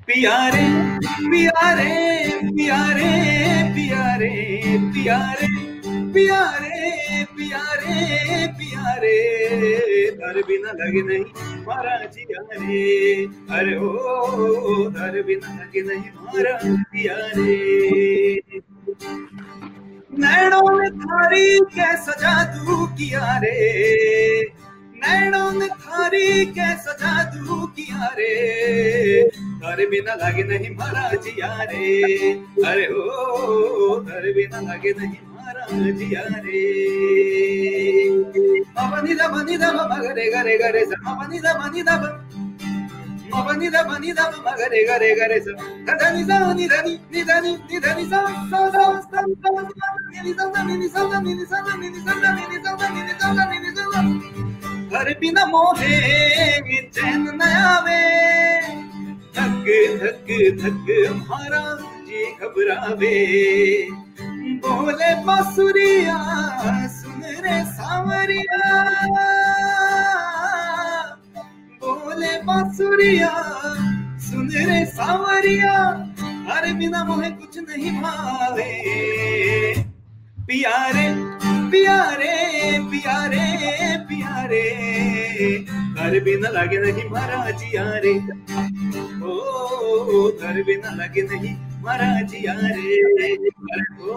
प्यारे प्यारे प्यारे प्यारे प्यारे। प्यारे प्यारे प्यारे। दर बिना लगे नहीं महाराज यारे। अरे ओ, दर बिना लगे नहीं महाराज यारे। नैनों ने थारी कैसा जादू किया रे नैनों ने थारी कैसा जादू किया रे तारे बिना लागे नहीं महाराज यारे। अरे ओ तारे बिना लागे नहीं महाराज यारे मबनी दा बनी मोहे चैन न आवे धक धक धक महाराज जी घबरावे बोले बासुरिया, सुन रे सावरिया। बोले बासुरिया, सुन रे सावरिया, अरे बिना मोहे कुछ नहीं भावे। प्यारे प्यारे प्यारे प्यारे, घर भी न लगे नहीं महाराज यारे ओ, घर न लगे नहीं महाराज यारे ओ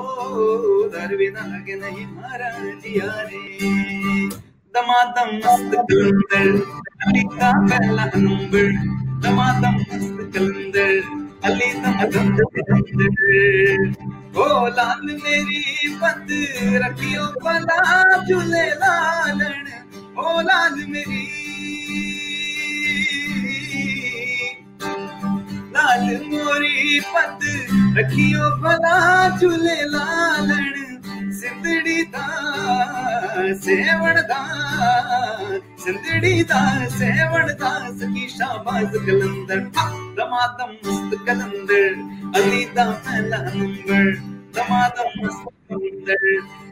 घर भी न लगे नहीं महाराज यारे दमादम मस्त कलंदर अली का पहला नंबर दमादम मस्त कलंदर अली दम दम ओ लाल मेरी बंद रखियो भला झूले लालन ओ लाल मेरी लाल मोरी पत रखियो भला झूले लालन सिंधड़ी दा सेवण दा सिंधड़ी दा सेवण दा सकी शाबाज कलंदर दमादम मस्त कलंदर अली दा पहला नंबर, दमादम मस्त कलंदर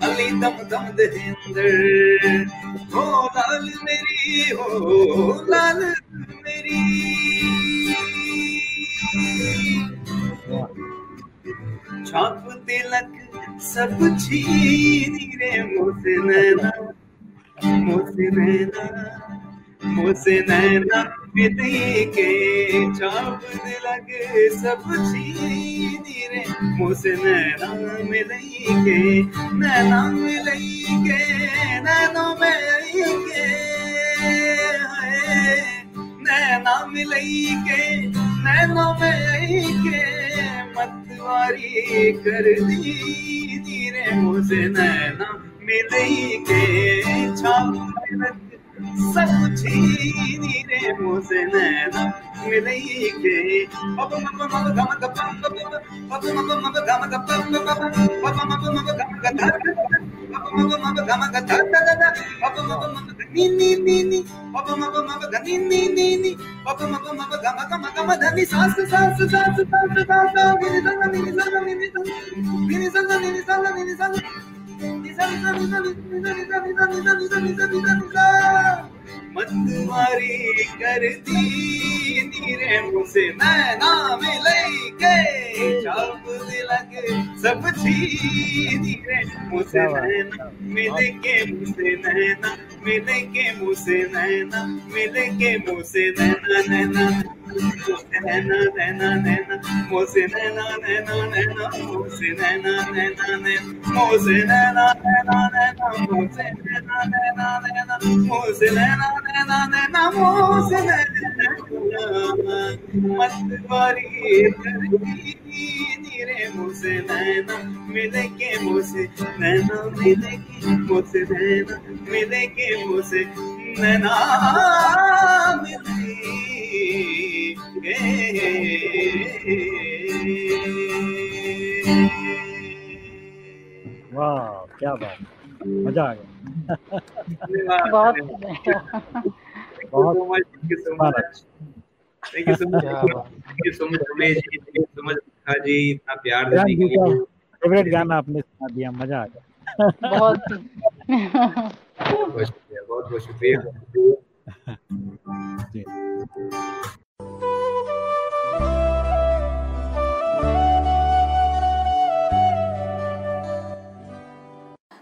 अली दम दम दहिंदर। हो लाल मेरी, हो लाल मेरी। छाप तिलक सब छीनी रे मोसे नैना मोसे नैना मोसे नैना विधि के छाप तिलक सब छीनी रे मोसे नैना मिलई के नैना मिलई के नैनो में आई के नैना मिलई के नैनो में आई के मतवारी कर दी। धीरे मुझे नैना मिलई के छाप सब छीनी रे मुझे नैना मिलई के अब मब मब गम गम अब मब मब गम गम अब मब मब गम गम अब मब मब गम गम अब मब मब नी नी नी नी नी नी नी सा मतवारी कर दी नीरे मुझसे नैना मिलई के चाप दिलक सब छीनी रे मुझसे नैना मिल के मुझसे नैना मिल के मुझसे नैना मिल के मुझसे नैना नैना नैना नैना नैना मुझसे नैना नैना नैना मुझसे नैना नैना नैना मुझसे नैना नैना नैना मुझसे नैना नैना नैना मुझसे नैना नैना नैना मिले के मुझसे नैना मिले के नैना मिले के मुझसे नैना वाह, क्या बात मज़ा आ गया। बहुत बहुत रमेश जी. जी. इतना प्यार देने के लिए. फेवरेट गाना आपने सुना दिया मज़ा आ गया। बहुत। बहुत बहुत शुक्रिया बहुत बहुत शुक्रिया।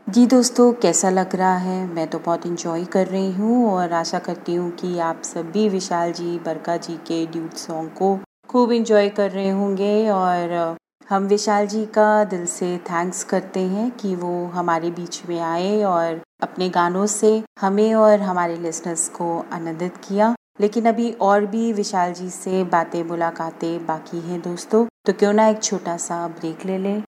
जी दोस्तों, कैसा लग रहा है? मैं तो बहुत इन्जॉय कर रही हूँ और आशा करती हूँ कि आप सभी विशाल जी, बरका जी के ड्यूट सॉन्ग को खूब इन्जॉय कर रहे होंगे और हम विशाल जी का दिल से थैंक्स करते हैं कि वो हमारे बीच में आए और अपने गानों से हमें और हमारे लिसनर्स को आनंदित किया। लेकिन अभी और भी विशाल जी से बातें, मुलाकातें बाकी हैं दोस्तों तो क्यों ना एक छोटा सा ब्रेक ले लें।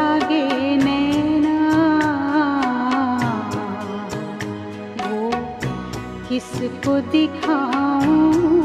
लागे नैना। वो किसको दिखाऊँ?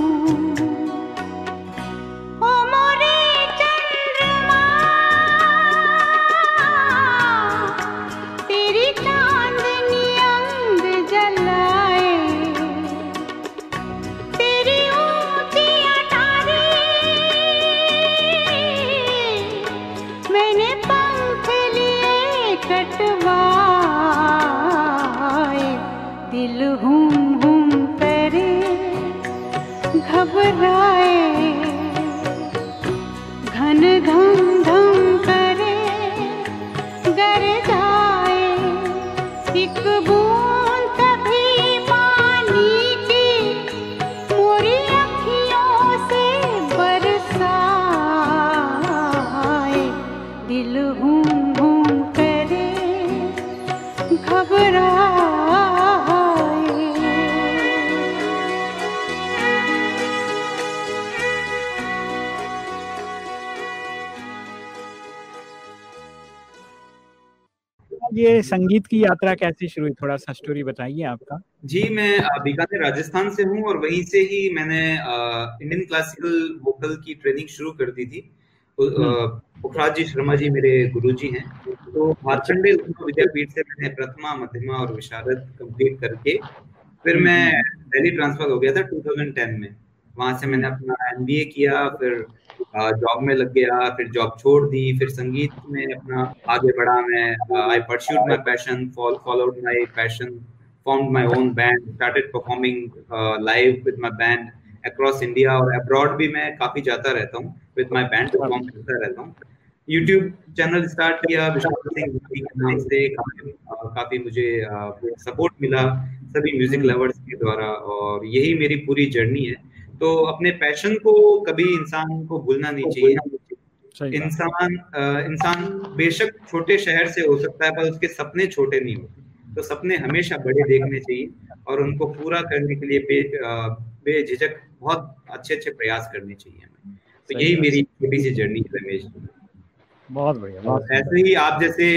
संगीत की यात्रा कैसे शुरू हुई? थोड़ा सा स्टोरी बताइए आपका। जी मैं बीकानेर राजस्थान से हूँ और वहीं से ही मैंने इंडियन क्लासिकल वोकल की ट्रेनिंग शुरू कर दी थी। पुखराज जी शर्मा जी मेरे गुरु जी हैं। तो मार्कंडे विद्यापीठ से मैंने प्रथमा मध्यमा और विशारद कंप्लीट करके फिर मैं दिल्ली ट्रांसफ़र हो गया था 2010 में। वहाँ से मैंने अपना एमबीए किया फिर जॉब में लग गया फिर जॉब छोड़ दी फिर संगीत में अपना आगे बढ़ा मैं I pursued my passion followed my passion my own band started performing uh, live with my band across India और abroad भी मैं काफ़ी जाता रहता हूँ with my band perform करता रहता हूँ। YouTube चैनल स्टार्ट किया विशाल सिंह से काफ़ी मुझे सपोर्ट मिला सभी म्यूज़िक लवर्स के द्वारा और यही मेरी पूरी जर्नी है। तो अपने पैशन को कभी इंसान को भूलना नहीं चाहिए। इंसान इंसान बेशक छोटे शहर से हो सकता है पर उसके सपने छोटे नहीं होते। तो सपने हमेशा बड़े देखने चाहिए और उनको पूरा करने के लिए बे बेझिझक बहुत अच्छे अच्छे प्रयास करने चाहिए हमें। तो यही मेरी छोटी सी जर्नी है रमेश बहुत बढ़िया ऐसे ही आप जैसे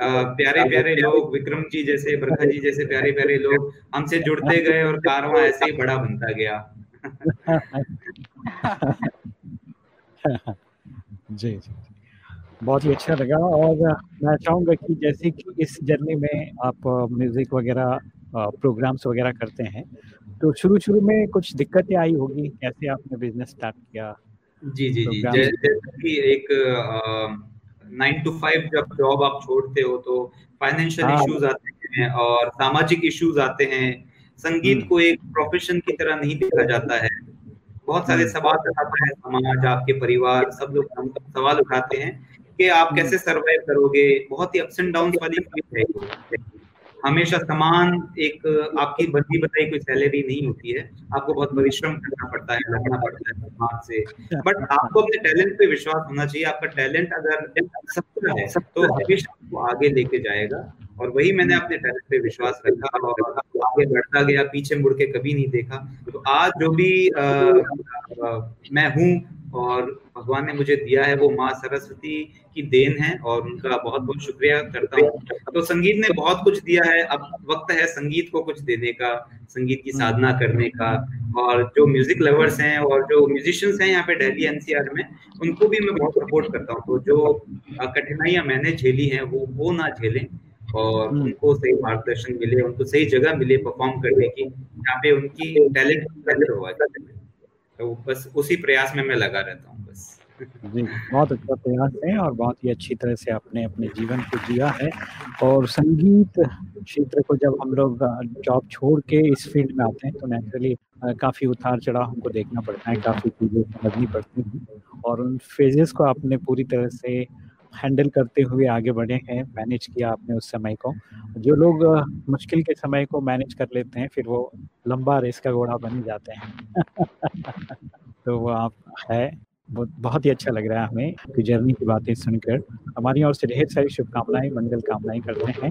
प्यारे प्यारे लोग विक्रम जी जैसे बरखा जी जैसे प्यारे प्यारे लोग हमसे जुड़ते गए और कारवा ऐसे ही बड़ा बनता गया। जी जी। बहुत ही अच्छा लगा और मैं चाहूँगा कि जैसे कि इस जर्नी में आप म्यूज़िक वगैरह प्रोग्राम्स वगैरह करते हैं तो शुरू शुरू में कुछ दिक्कतें आई होगी कैसे आपने बिज़नेस स्टार्ट किया जी जी जी जैसे कि एक नाइन टू फाइव जब जॉब आप छोड़ते हो तो फाइनेंशियल हाँ। इश्यूज़ आते हैं और सामाजिक इश्यूज़ आते हैं संगीत को एक प्रोफेशन की तरह नहीं देखा जाता है। बहुत सारे सवाल उठाता है समाज आपके परिवार सब लोग सवाल उठाते हैं कि आप कैसे सरवाइव करोगे? बहुत ही अप्स एंड डाउन वाली फ़ील्ड है। हमेशा समान एक आपकी बंदी बताई कोई सैलरी नहीं होती है। आपको बहुत परिश्रम करना पड़ता है लगना पड़ता है समाज से। बट आपको अपने टैलेंट पे विश्वास होना चाहिए। आपका टैलेंट अगर सच्चा है तो हमेशा आपको आगे लेके जाएगा। और वही मैंने अपने टैलेंट पे विश्वास रखा और आगे बढ़ता गया पीछे मुड़ के कभी नहीं देखा। तो आज जो भी आ, आ, मैं हूँ और भगवान ने मुझे दिया है वो माँ सरस्वती की देन है और उनका बहुत बहुत शुक्रिया करता हूँ। तो संगीत ने बहुत कुछ दिया है। अब वक्त है संगीत को कुछ देने का संगीत की साधना करने का और जो म्यूज़िक लवर्स हैं और जो म्यूजिशियंस हैं यहाँ पे दिल्ली एनसीआर में उनको भी मैं बहुत सपोर्ट करता हूँ। तो जो कठिनाइयाँ मैंने झेली हैं वो वो ना झेलें। और उनको सही मार्गदर्शन मिले उनको सही जगह मिले परफॉर्म करने की जहाँ पे उनकी टैलेंट बेहतर हुआ तो बस उसी प्रयास में मैं लगा रहता हूँ बस। जी बहुत अच्छा प्रयास है और बहुत ही अच्छी तरह से आपने अपने जीवन को जिया है। और संगीत क्षेत्र को जब हम लोग जॉब छोड़ के इस फ़ील्ड में आते हैं तो नेचुरली काफ़ी उतार चढ़ाव हमको देखना पड़ता है काफ़ी चीज़ें समझनी पड़ती हैं। और उन फेजेस को आपने पूरी तरह से हैंडल करते हुए आगे बढ़े हैं मैनेज किया आपने उस समय को। जो लोग मुश्किल के समय को मैनेज कर लेते हैं, फिर वो लंबा रेस का घोड़ा बन जाते हैं। तो वो आप, है बहुत ही अच्छा लग रहा है हमें कि जर्नी की बातें सुनकर। हमारी ओर से ढेर सारी शुभकामनाएँ, मंगल कामनाएँ करते हैं।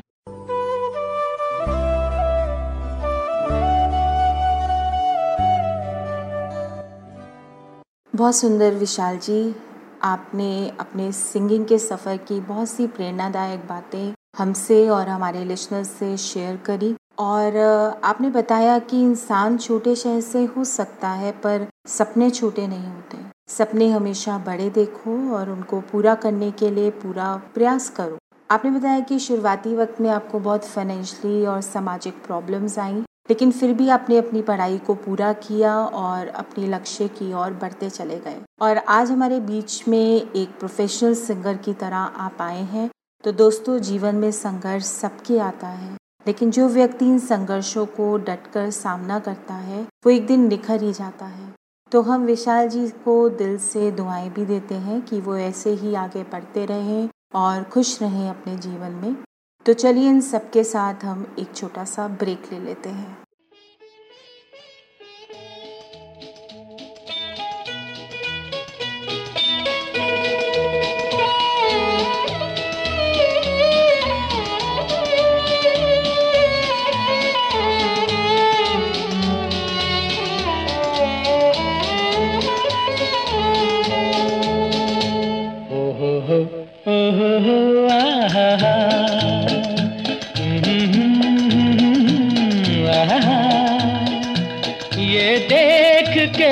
बहुत सुंदर विशाल जी आपने अपने सिंगिंग के सफ़र की बहुत सी प्रेरणादायक बातें हमसे और हमारे लिसनर्स से शेयर करी। और आपने बताया कि इंसान छोटे शहर से हो सकता है, पर सपने छोटे नहीं होते। सपने हमेशा बड़े देखो और उनको पूरा करने के लिए पूरा प्रयास करो। आपने बताया कि शुरुआती वक्त में आपको बहुत फाइनेंशली और सामाजिक प्रॉब्लम्स आई। लेकिन फिर भी आपने अपनी पढ़ाई को पूरा किया और अपने लक्ष्य की ओर बढ़ते चले गए। और आज हमारे बीच में एक प्रोफेशनल सिंगर की तरह आप आए हैं। तो दोस्तों, जीवन में संघर्ष सबके आता है। लेकिन जो व्यक्ति इन संघर्षों को डटकर सामना करता है, वो एक दिन निखर ही जाता है। तो हम विशाल जी को दिल से दुआएँ भी देते हैं कि वो ऐसे ही आगे बढ़ते रहें और खुश रहें अपने जीवन में। तो चलिए इन सबके साथ हम एक छोटा सा ब्रेक ले लेते हैं।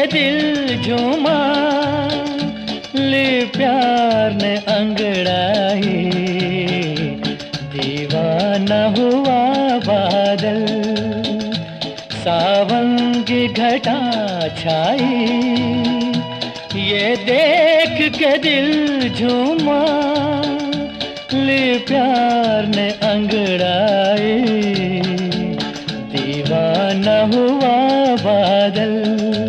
दिल झूमा, ले प्यार ने अंगड़ाई। दीवाना हुआ बादल, सावन की घटा छाई। ये देख के दिल झूमा, ले प्यार ने अंगड़ाई। दीवाना हुआ बादल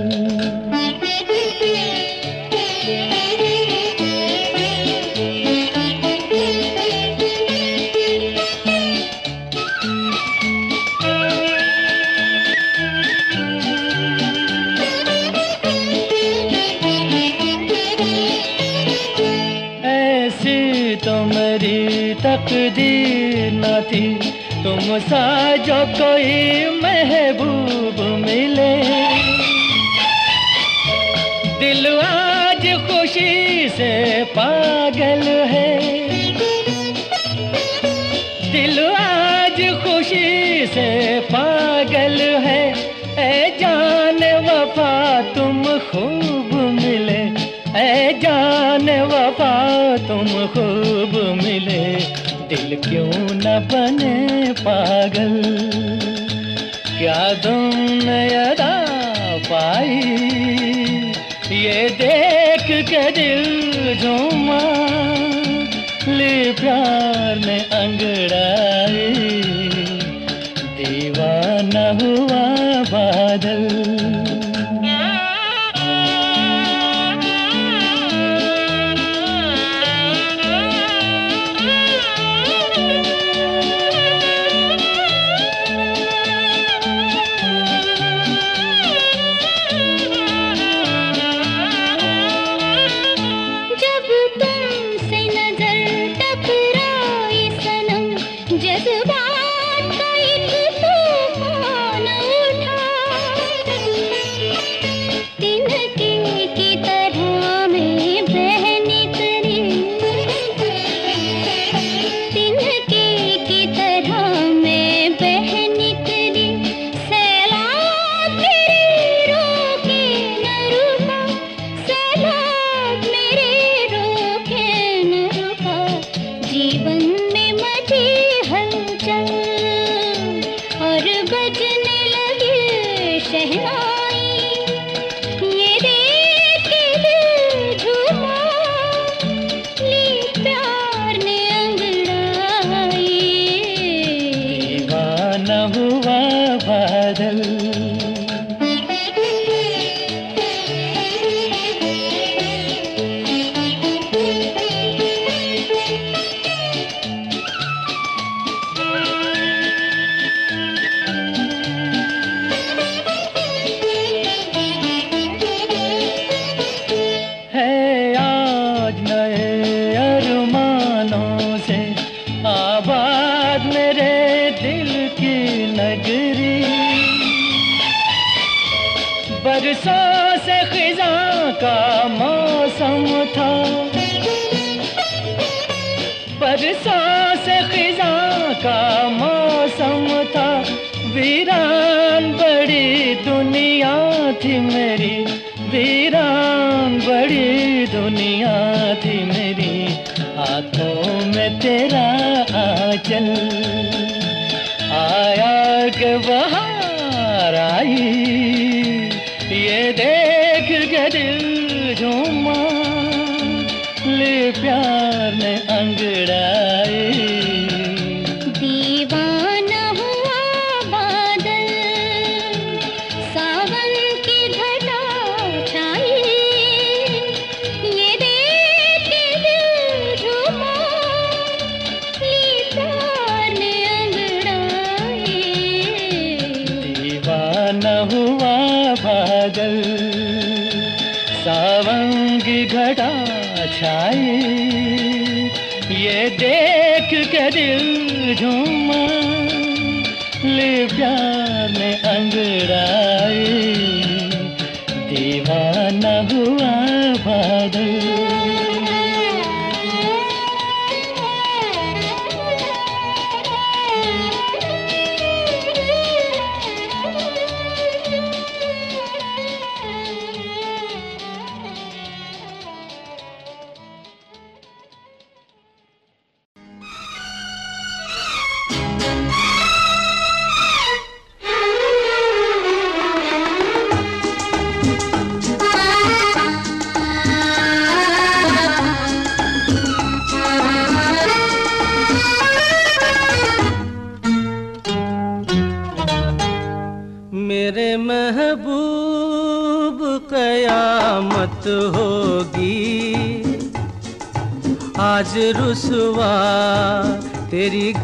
सा जो कोई महबूब मिले। दिल आज खुशी से पा बने पागल। क्या तुम नयरा पाई? ये देख के दिल झूमा। ले प्यार तेरा चल। आया के बहार आई। ये देख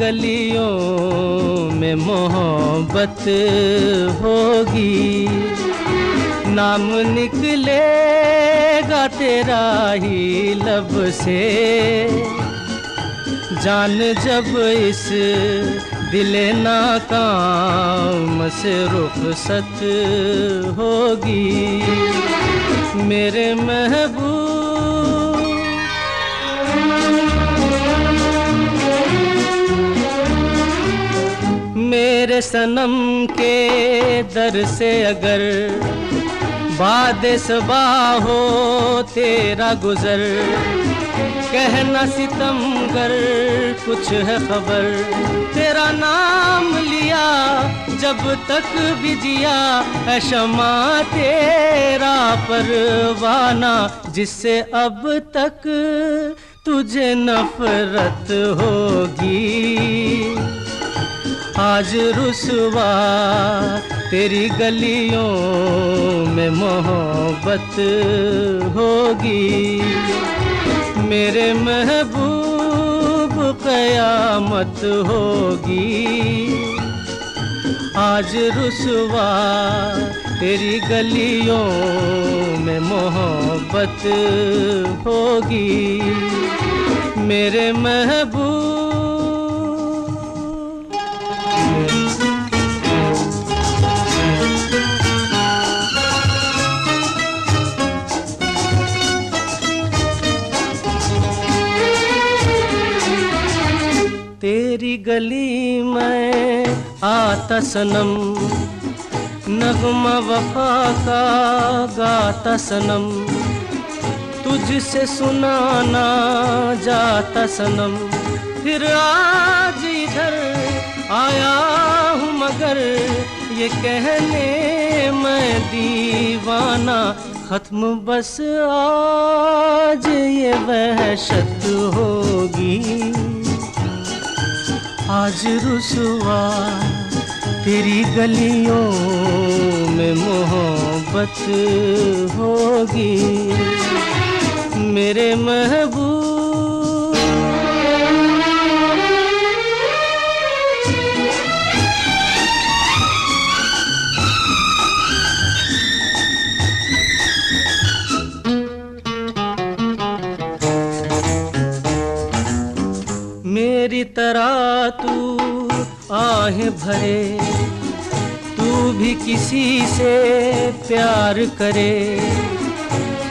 गलियों में मोहब्बत होगी। नाम निकलेगा तेरा ही लब से। जान जब इस दिले नाकाम से रुखसत होगी। मेरे महबूब सनम के दर से अगर बाद सबा हो तेरा गुजर। कहना सितम सितमगर कुछ है खबर। तेरा नाम लिया, जब तक भी जिया शमा तेरा परवाना, जिससे अब तक तुझे नफरत होगी। आज रुसवा तेरी गलियों में मोहब्बत होगी। मेरे महबूब कयामत होगी। आज रुसवा तेरी गलियों में मोहब्बत होगी। मेरे महबूब तेरी गली में आता सनम, नगमा वफा का गाता सनम। तुझसे सुनाना जाता सनम, फिर आज इधर आया हूँ मगर ये कहने मैं दीवाना, खत्म बस आज ये वहशत होगी। आज रुसवा तेरी गलियों में मोहब्बत होगी। मेरे महबूब तरह तू आहें भरे, तू भी किसी से प्यार करे,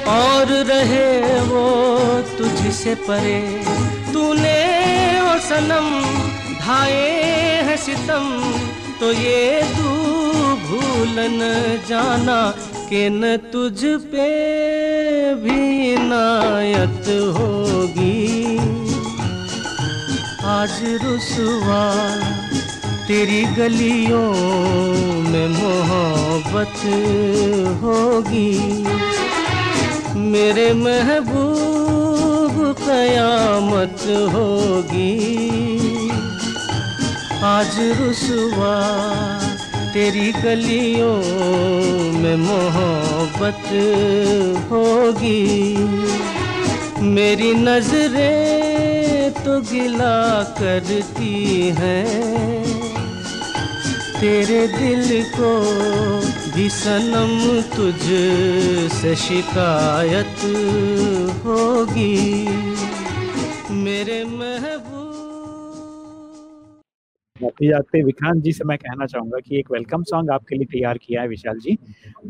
और रहे वो तुझसे परे। तूने ओ सनम ढाए हैं सितम तो ये तू भूल न जाना कि न तुझ पे भी नायत होगी। आज रुसवा तेरी गलियों में मोहब्बत होगी। मेरे महबूब कयामत होगी। आज रुसवा तेरी गलियों में मोहब्बत होगी। मेरी नज़रें तो गिला करती हैं। तेरे दिल को भी सनम तुझ से शिकायत होगी। मेरे महबूब। जाते जाते विक्रांत जी से मैं कहना चाहूँगा कि एक वेलकम सॉन्ग आपके लिए तैयार किया है विशाल जी।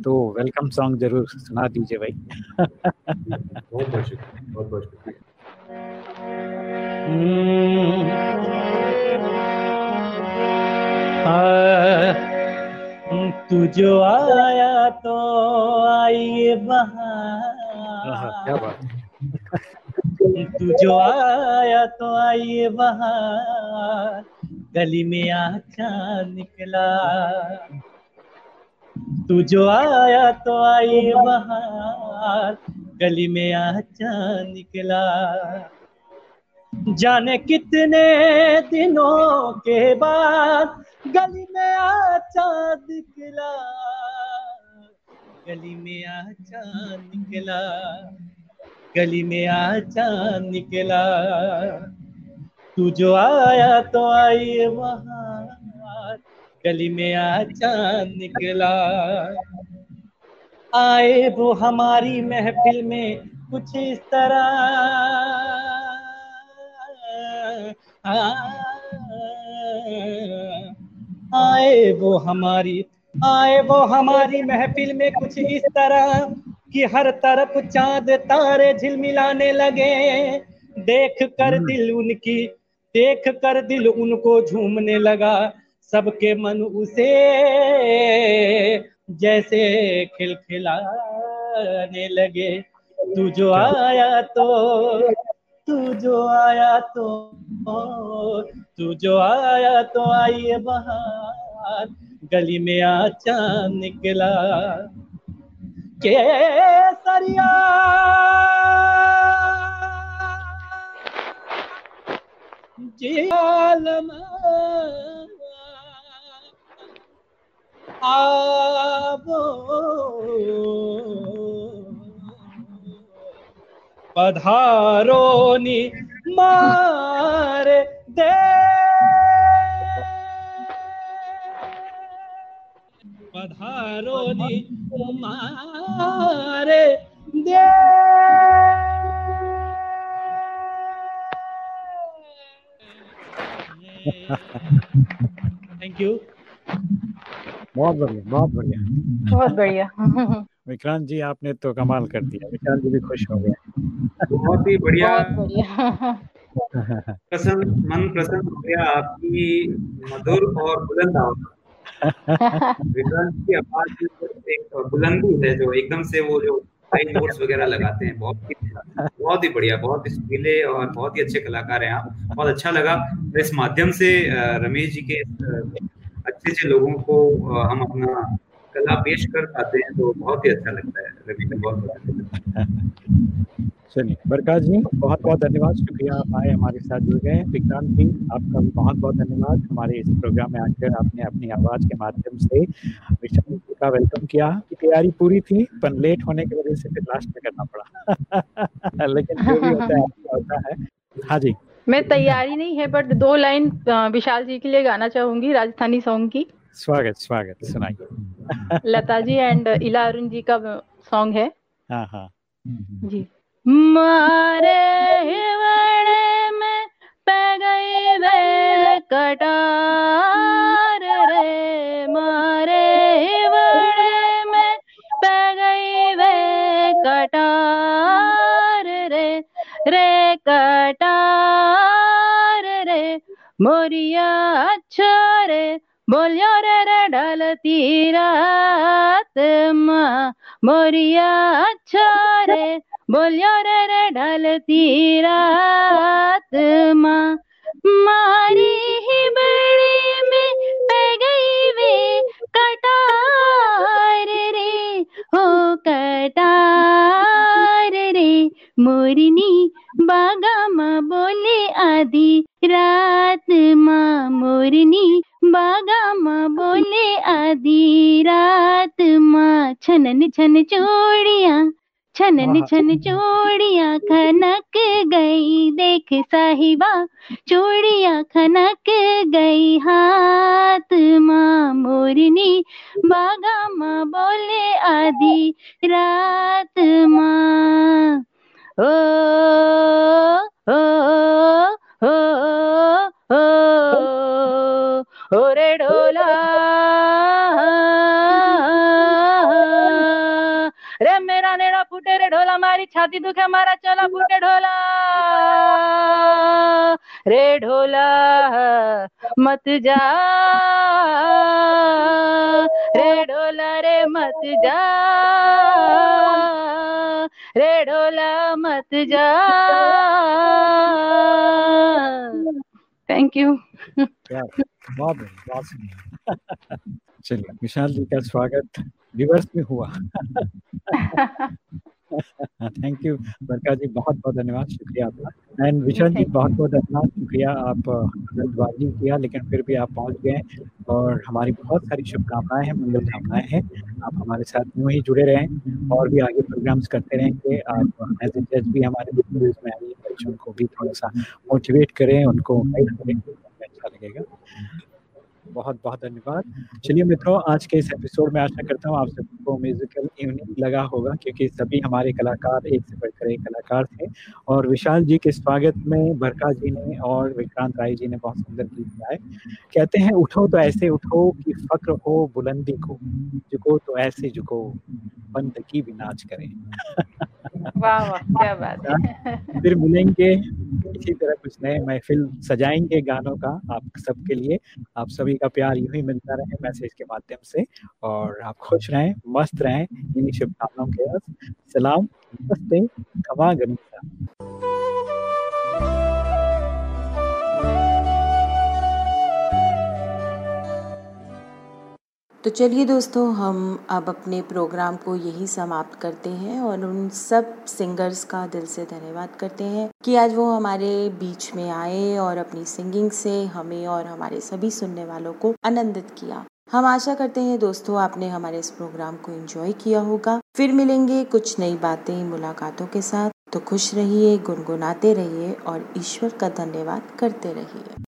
तो वेलकम सॉन्ग ज़रूर सुना दीजिए भाई। बहुत बहुत शुक्रिया बहुत बहुत शुक्रिया। तू जो आया तो आई आहा, क्या बहार बात तू जो आया तो आई बहार गली में आचा निकला। तू जो आया तो आई बहार गली में आचा निकला। जाने कितने दिनों के बाद गली में आचा निकला गली में आचा निकला गली में आचा निकला तू जो आया तो आई वहाँ। गली में आचा निकला आए वो हमारी महफिल में कुछ इस तरह। आए वो हमारी आए वो हमारी महफिल में कुछ इस तरह कि हर तरफ़ चाँद तारे झिलमिलाने लगे। देख कर दिल उनकी देख कर दिल उनको झूमने लगा। सबके मन उसे जैसे खिलखिलाने लगे। तू जो आया तो तू जो आया तो तू जो आया तो आइए बाहर, गली में आचा निकला। के सरिया। जी आलम आवो पधारोनी मार दे। पधारोनी मार दे। थैंक यू बहुत बढ़िया बहुत बढ़िया। बहुत बढ़िया। विक्रांत जी आपने तो कमाल कर दिया। विक्रांत जी भी खुश हो गए। बहुत ही बढ़िया। प्रसन्न मन प्रसन्न हो गया आपकी मधुर और बुलंद आवाज़। की आवाज़ तो एक बुलंदी है जो एकदम से वो जो हाई नोट्स वगैरह लगाते हैं बहुत ही बहुत ही बढ़िया बहुत सुरीले और बहुत ही अच्छे कलाकार हैं आप। बहुत अच्छा लगा। इस माध्यम से रमेश जी के अच्छे अच्छे लोगों को हम अपना कला पेश कर पाते हैं तो बहुत ही अच्छा लगता है। रमेश जी बहुत बहुत। चलिए प्रकाश जी बहुत बहुत धन्यवाद। शुक्रिया आप आए हमारे साथ जुड़ गए। विक्रांत जी आपका भी बहुत बहुत धन्यवाद। हमारे इस प्रोग्राम में आकर आपने अपनी आवाज़ के माध्यम से विशाल जी का वेलकम किया। की तैयारी पूरी थी पर लेट होने की वजह से फिर लास्ट में करना पड़ा। लेकिन जो भी होता है होता है। हाँ जी। मैं तैयारी नहीं है बट दो लाइन विशाल जी के लिए गाना चाहूँगी राजस्थानी सॉन्ग की। स्वागत स्वागत सुनाइए। लता जी एंड इला अरुण जी का सॉन्ग है। हाँ हाँ। जी। मारे हिवड़े में पै गई बेल कटार रे। मारे हिवड़े में पै गई वे कटार रे। रे कटार रे मोरिया छोरे बोलियो रे रे ढलती रात माँ। मोरिया अच्छा रे। बोलियो रे रे ढलती रात माँ। मारी ही बड़ी में पै गई वे कटार रे। हो कटार रे। मोरनी बागा माँ बोले आधी रात माँ। मोरनी छनन छन चूड़िया छनन छन चूड़िया खनक गई देख साहिबा चूड़िया खनक गई हाथ माँ मोरनी बागा माँ बोले आधी रात माँ ओ ओ ओ ओ ओ रे ढोला फूटे रे ढोला मारी छाती दुखे हमारा चला फूटे ढोला। रे ढोला मत जा। रे ढोला रे मत जा। रे ढोला मत जा। थैंक यू बहुत बहुत चलिए विशाल जी का स्वागत रिवर्स में हुआ। थैंक यू बरका जी बहुत बहुत धन्यवाद शुक्रिया आपका। एंड विशाल जी बहुत बहुत धन्यवाद शुक्रिया आप जल्दबाजी किया लेकिन फिर भी आप पहुँच गए और हमारी बहुत सारी शुभकामनाएँ हैं मंगल कामनाएँ हैं आप हमारे साथ यूँ ही जुड़े रहें और भी आगे प्रोग्राम्स करते रहेंगे आप एज ए जज भी हमारे न्यूज़ में आइए बच्चों को भी थोड़ा सा मोटिवेट करें उनको अच्छा लगेगा। बहुत बहुत धन्यवाद। चलिए मित्रों, आज के इस एपिसोड में आशा करता हूँ आप सबको म्यूजिकल इवनिंग लगा होगा, क्योंकि सभी हमारे कलाकार एक से बढ़कर एक कलाकार थे। और विशाल जी के स्वागत में बरका जी ने और विक्रांत राय जी ने बहुत सुंदर गीत गाए। कहते हैं, उठो तो ऐसे उठो कि फक्र हो, बुलंदी को, झुको तो ऐसे झुको, बंद की भी नाच करें। वाह वाह, क्या बात है। फिर मिलेंगे, इसी तरह कुछ नए महफिल सजाएँगे गानों का आप सबके लिए। आप सभी का प्यार यू ही मिलता रहे मैसेज के माध्यम से। और आप खुश रहें, मस्त रहें, इन्हीं शुभकामनाओं के सलाम, नमस्ते, खमा गनीसा तो चलिए दोस्तों, हम अब अपने प्रोग्राम को यही समाप्त करते हैं और उन सब सिंगर्स का दिल से धन्यवाद करते हैं कि आज वो हमारे बीच में आए और अपनी सिंगिंग से हमें और हमारे सभी सुनने वालों को आनंदित किया। हम आशा करते हैं दोस्तों, आपने हमारे इस प्रोग्राम को एंजॉय किया होगा। फिर मिलेंगे कुछ नई बातें मुलाकातों के साथ। तो खुश रहिए, गुनगुनाते रहिए और ईश्वर का धन्यवाद करते रहिए।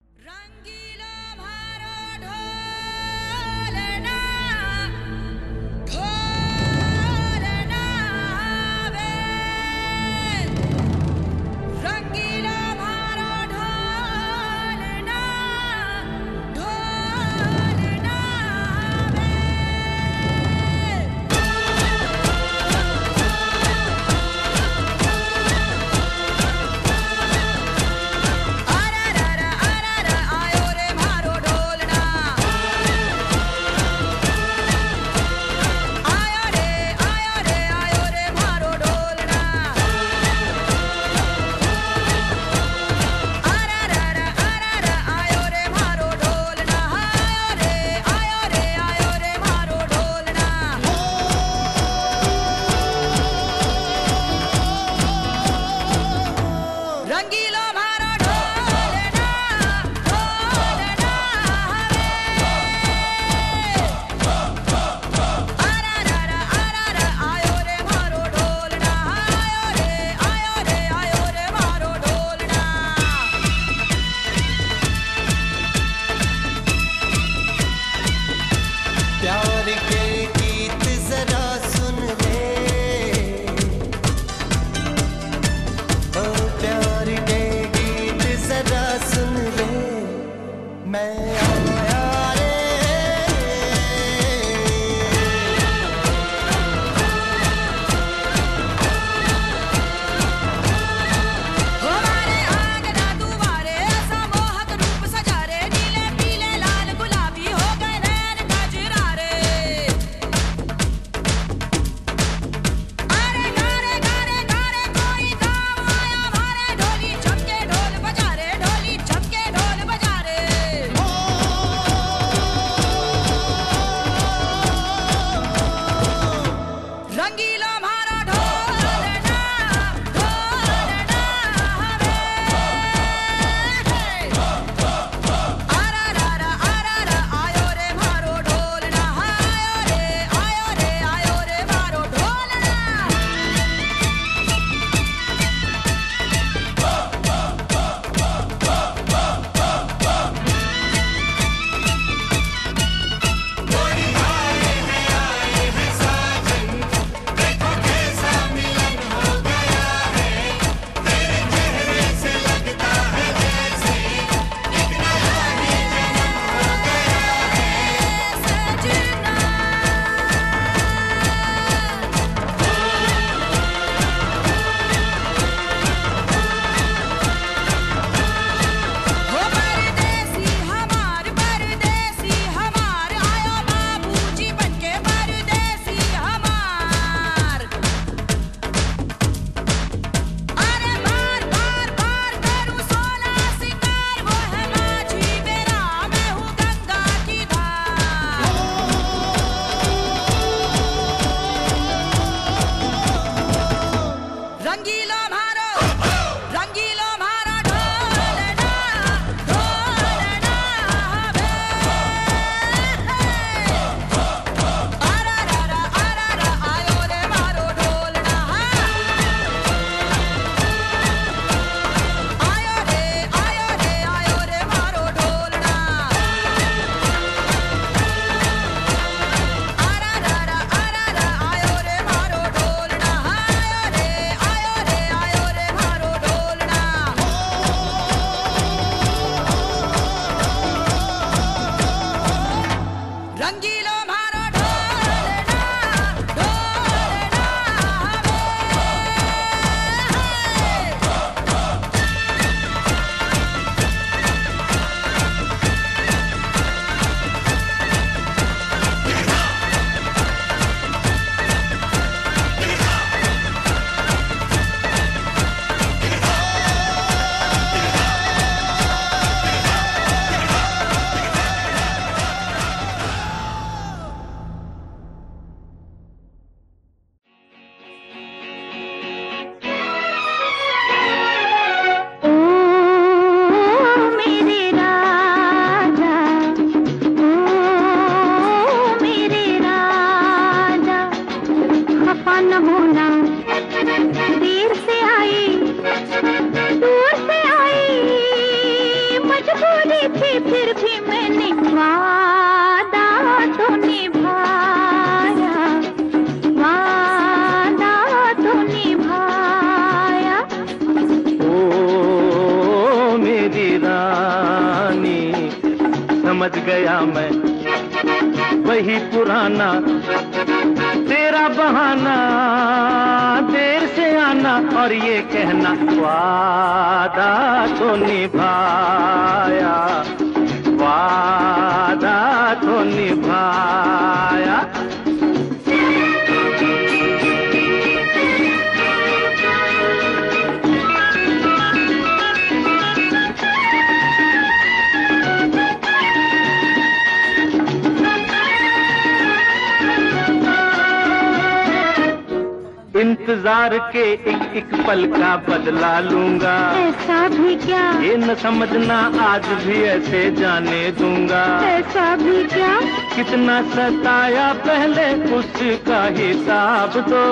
सताया पहले उसका हिसाब दो।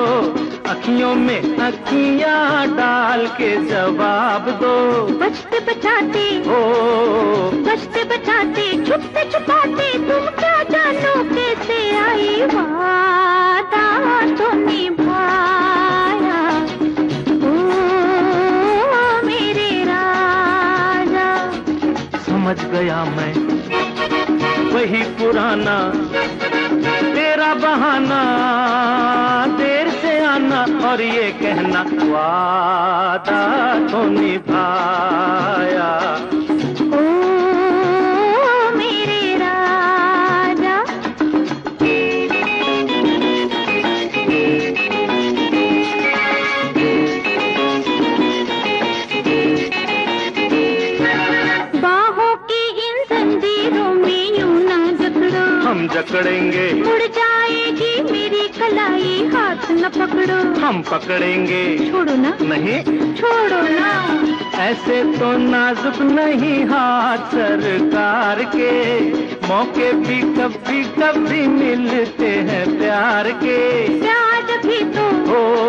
अखियों में अखियाँ डाल के जवाब दो। बचते बचाते ओ। बचते बचाते छुपते छुपाते तुम क्या जानो कैसे आई वादा तो निभाया। ओ मेरे राजा। समझ गया मैं वही पुराना बहाना देर से आना और ये कहना वादा तो निभाया। ओ मेरे राजा। बाहों की इन जंजीरों में यूँ ना जकड़ो। हम जकड़ेंगे। मुड़ जाएगी खलाई हाथ न पकड़ो। हम पकड़ेंगे। छोड़ो ना। नहीं। छोड़ो ना। ऐसे तो नाजुक नहीं हाथ सरकार के। मौके भी कभी कभी मिलते हैं प्यार के। प्यार भी तो हो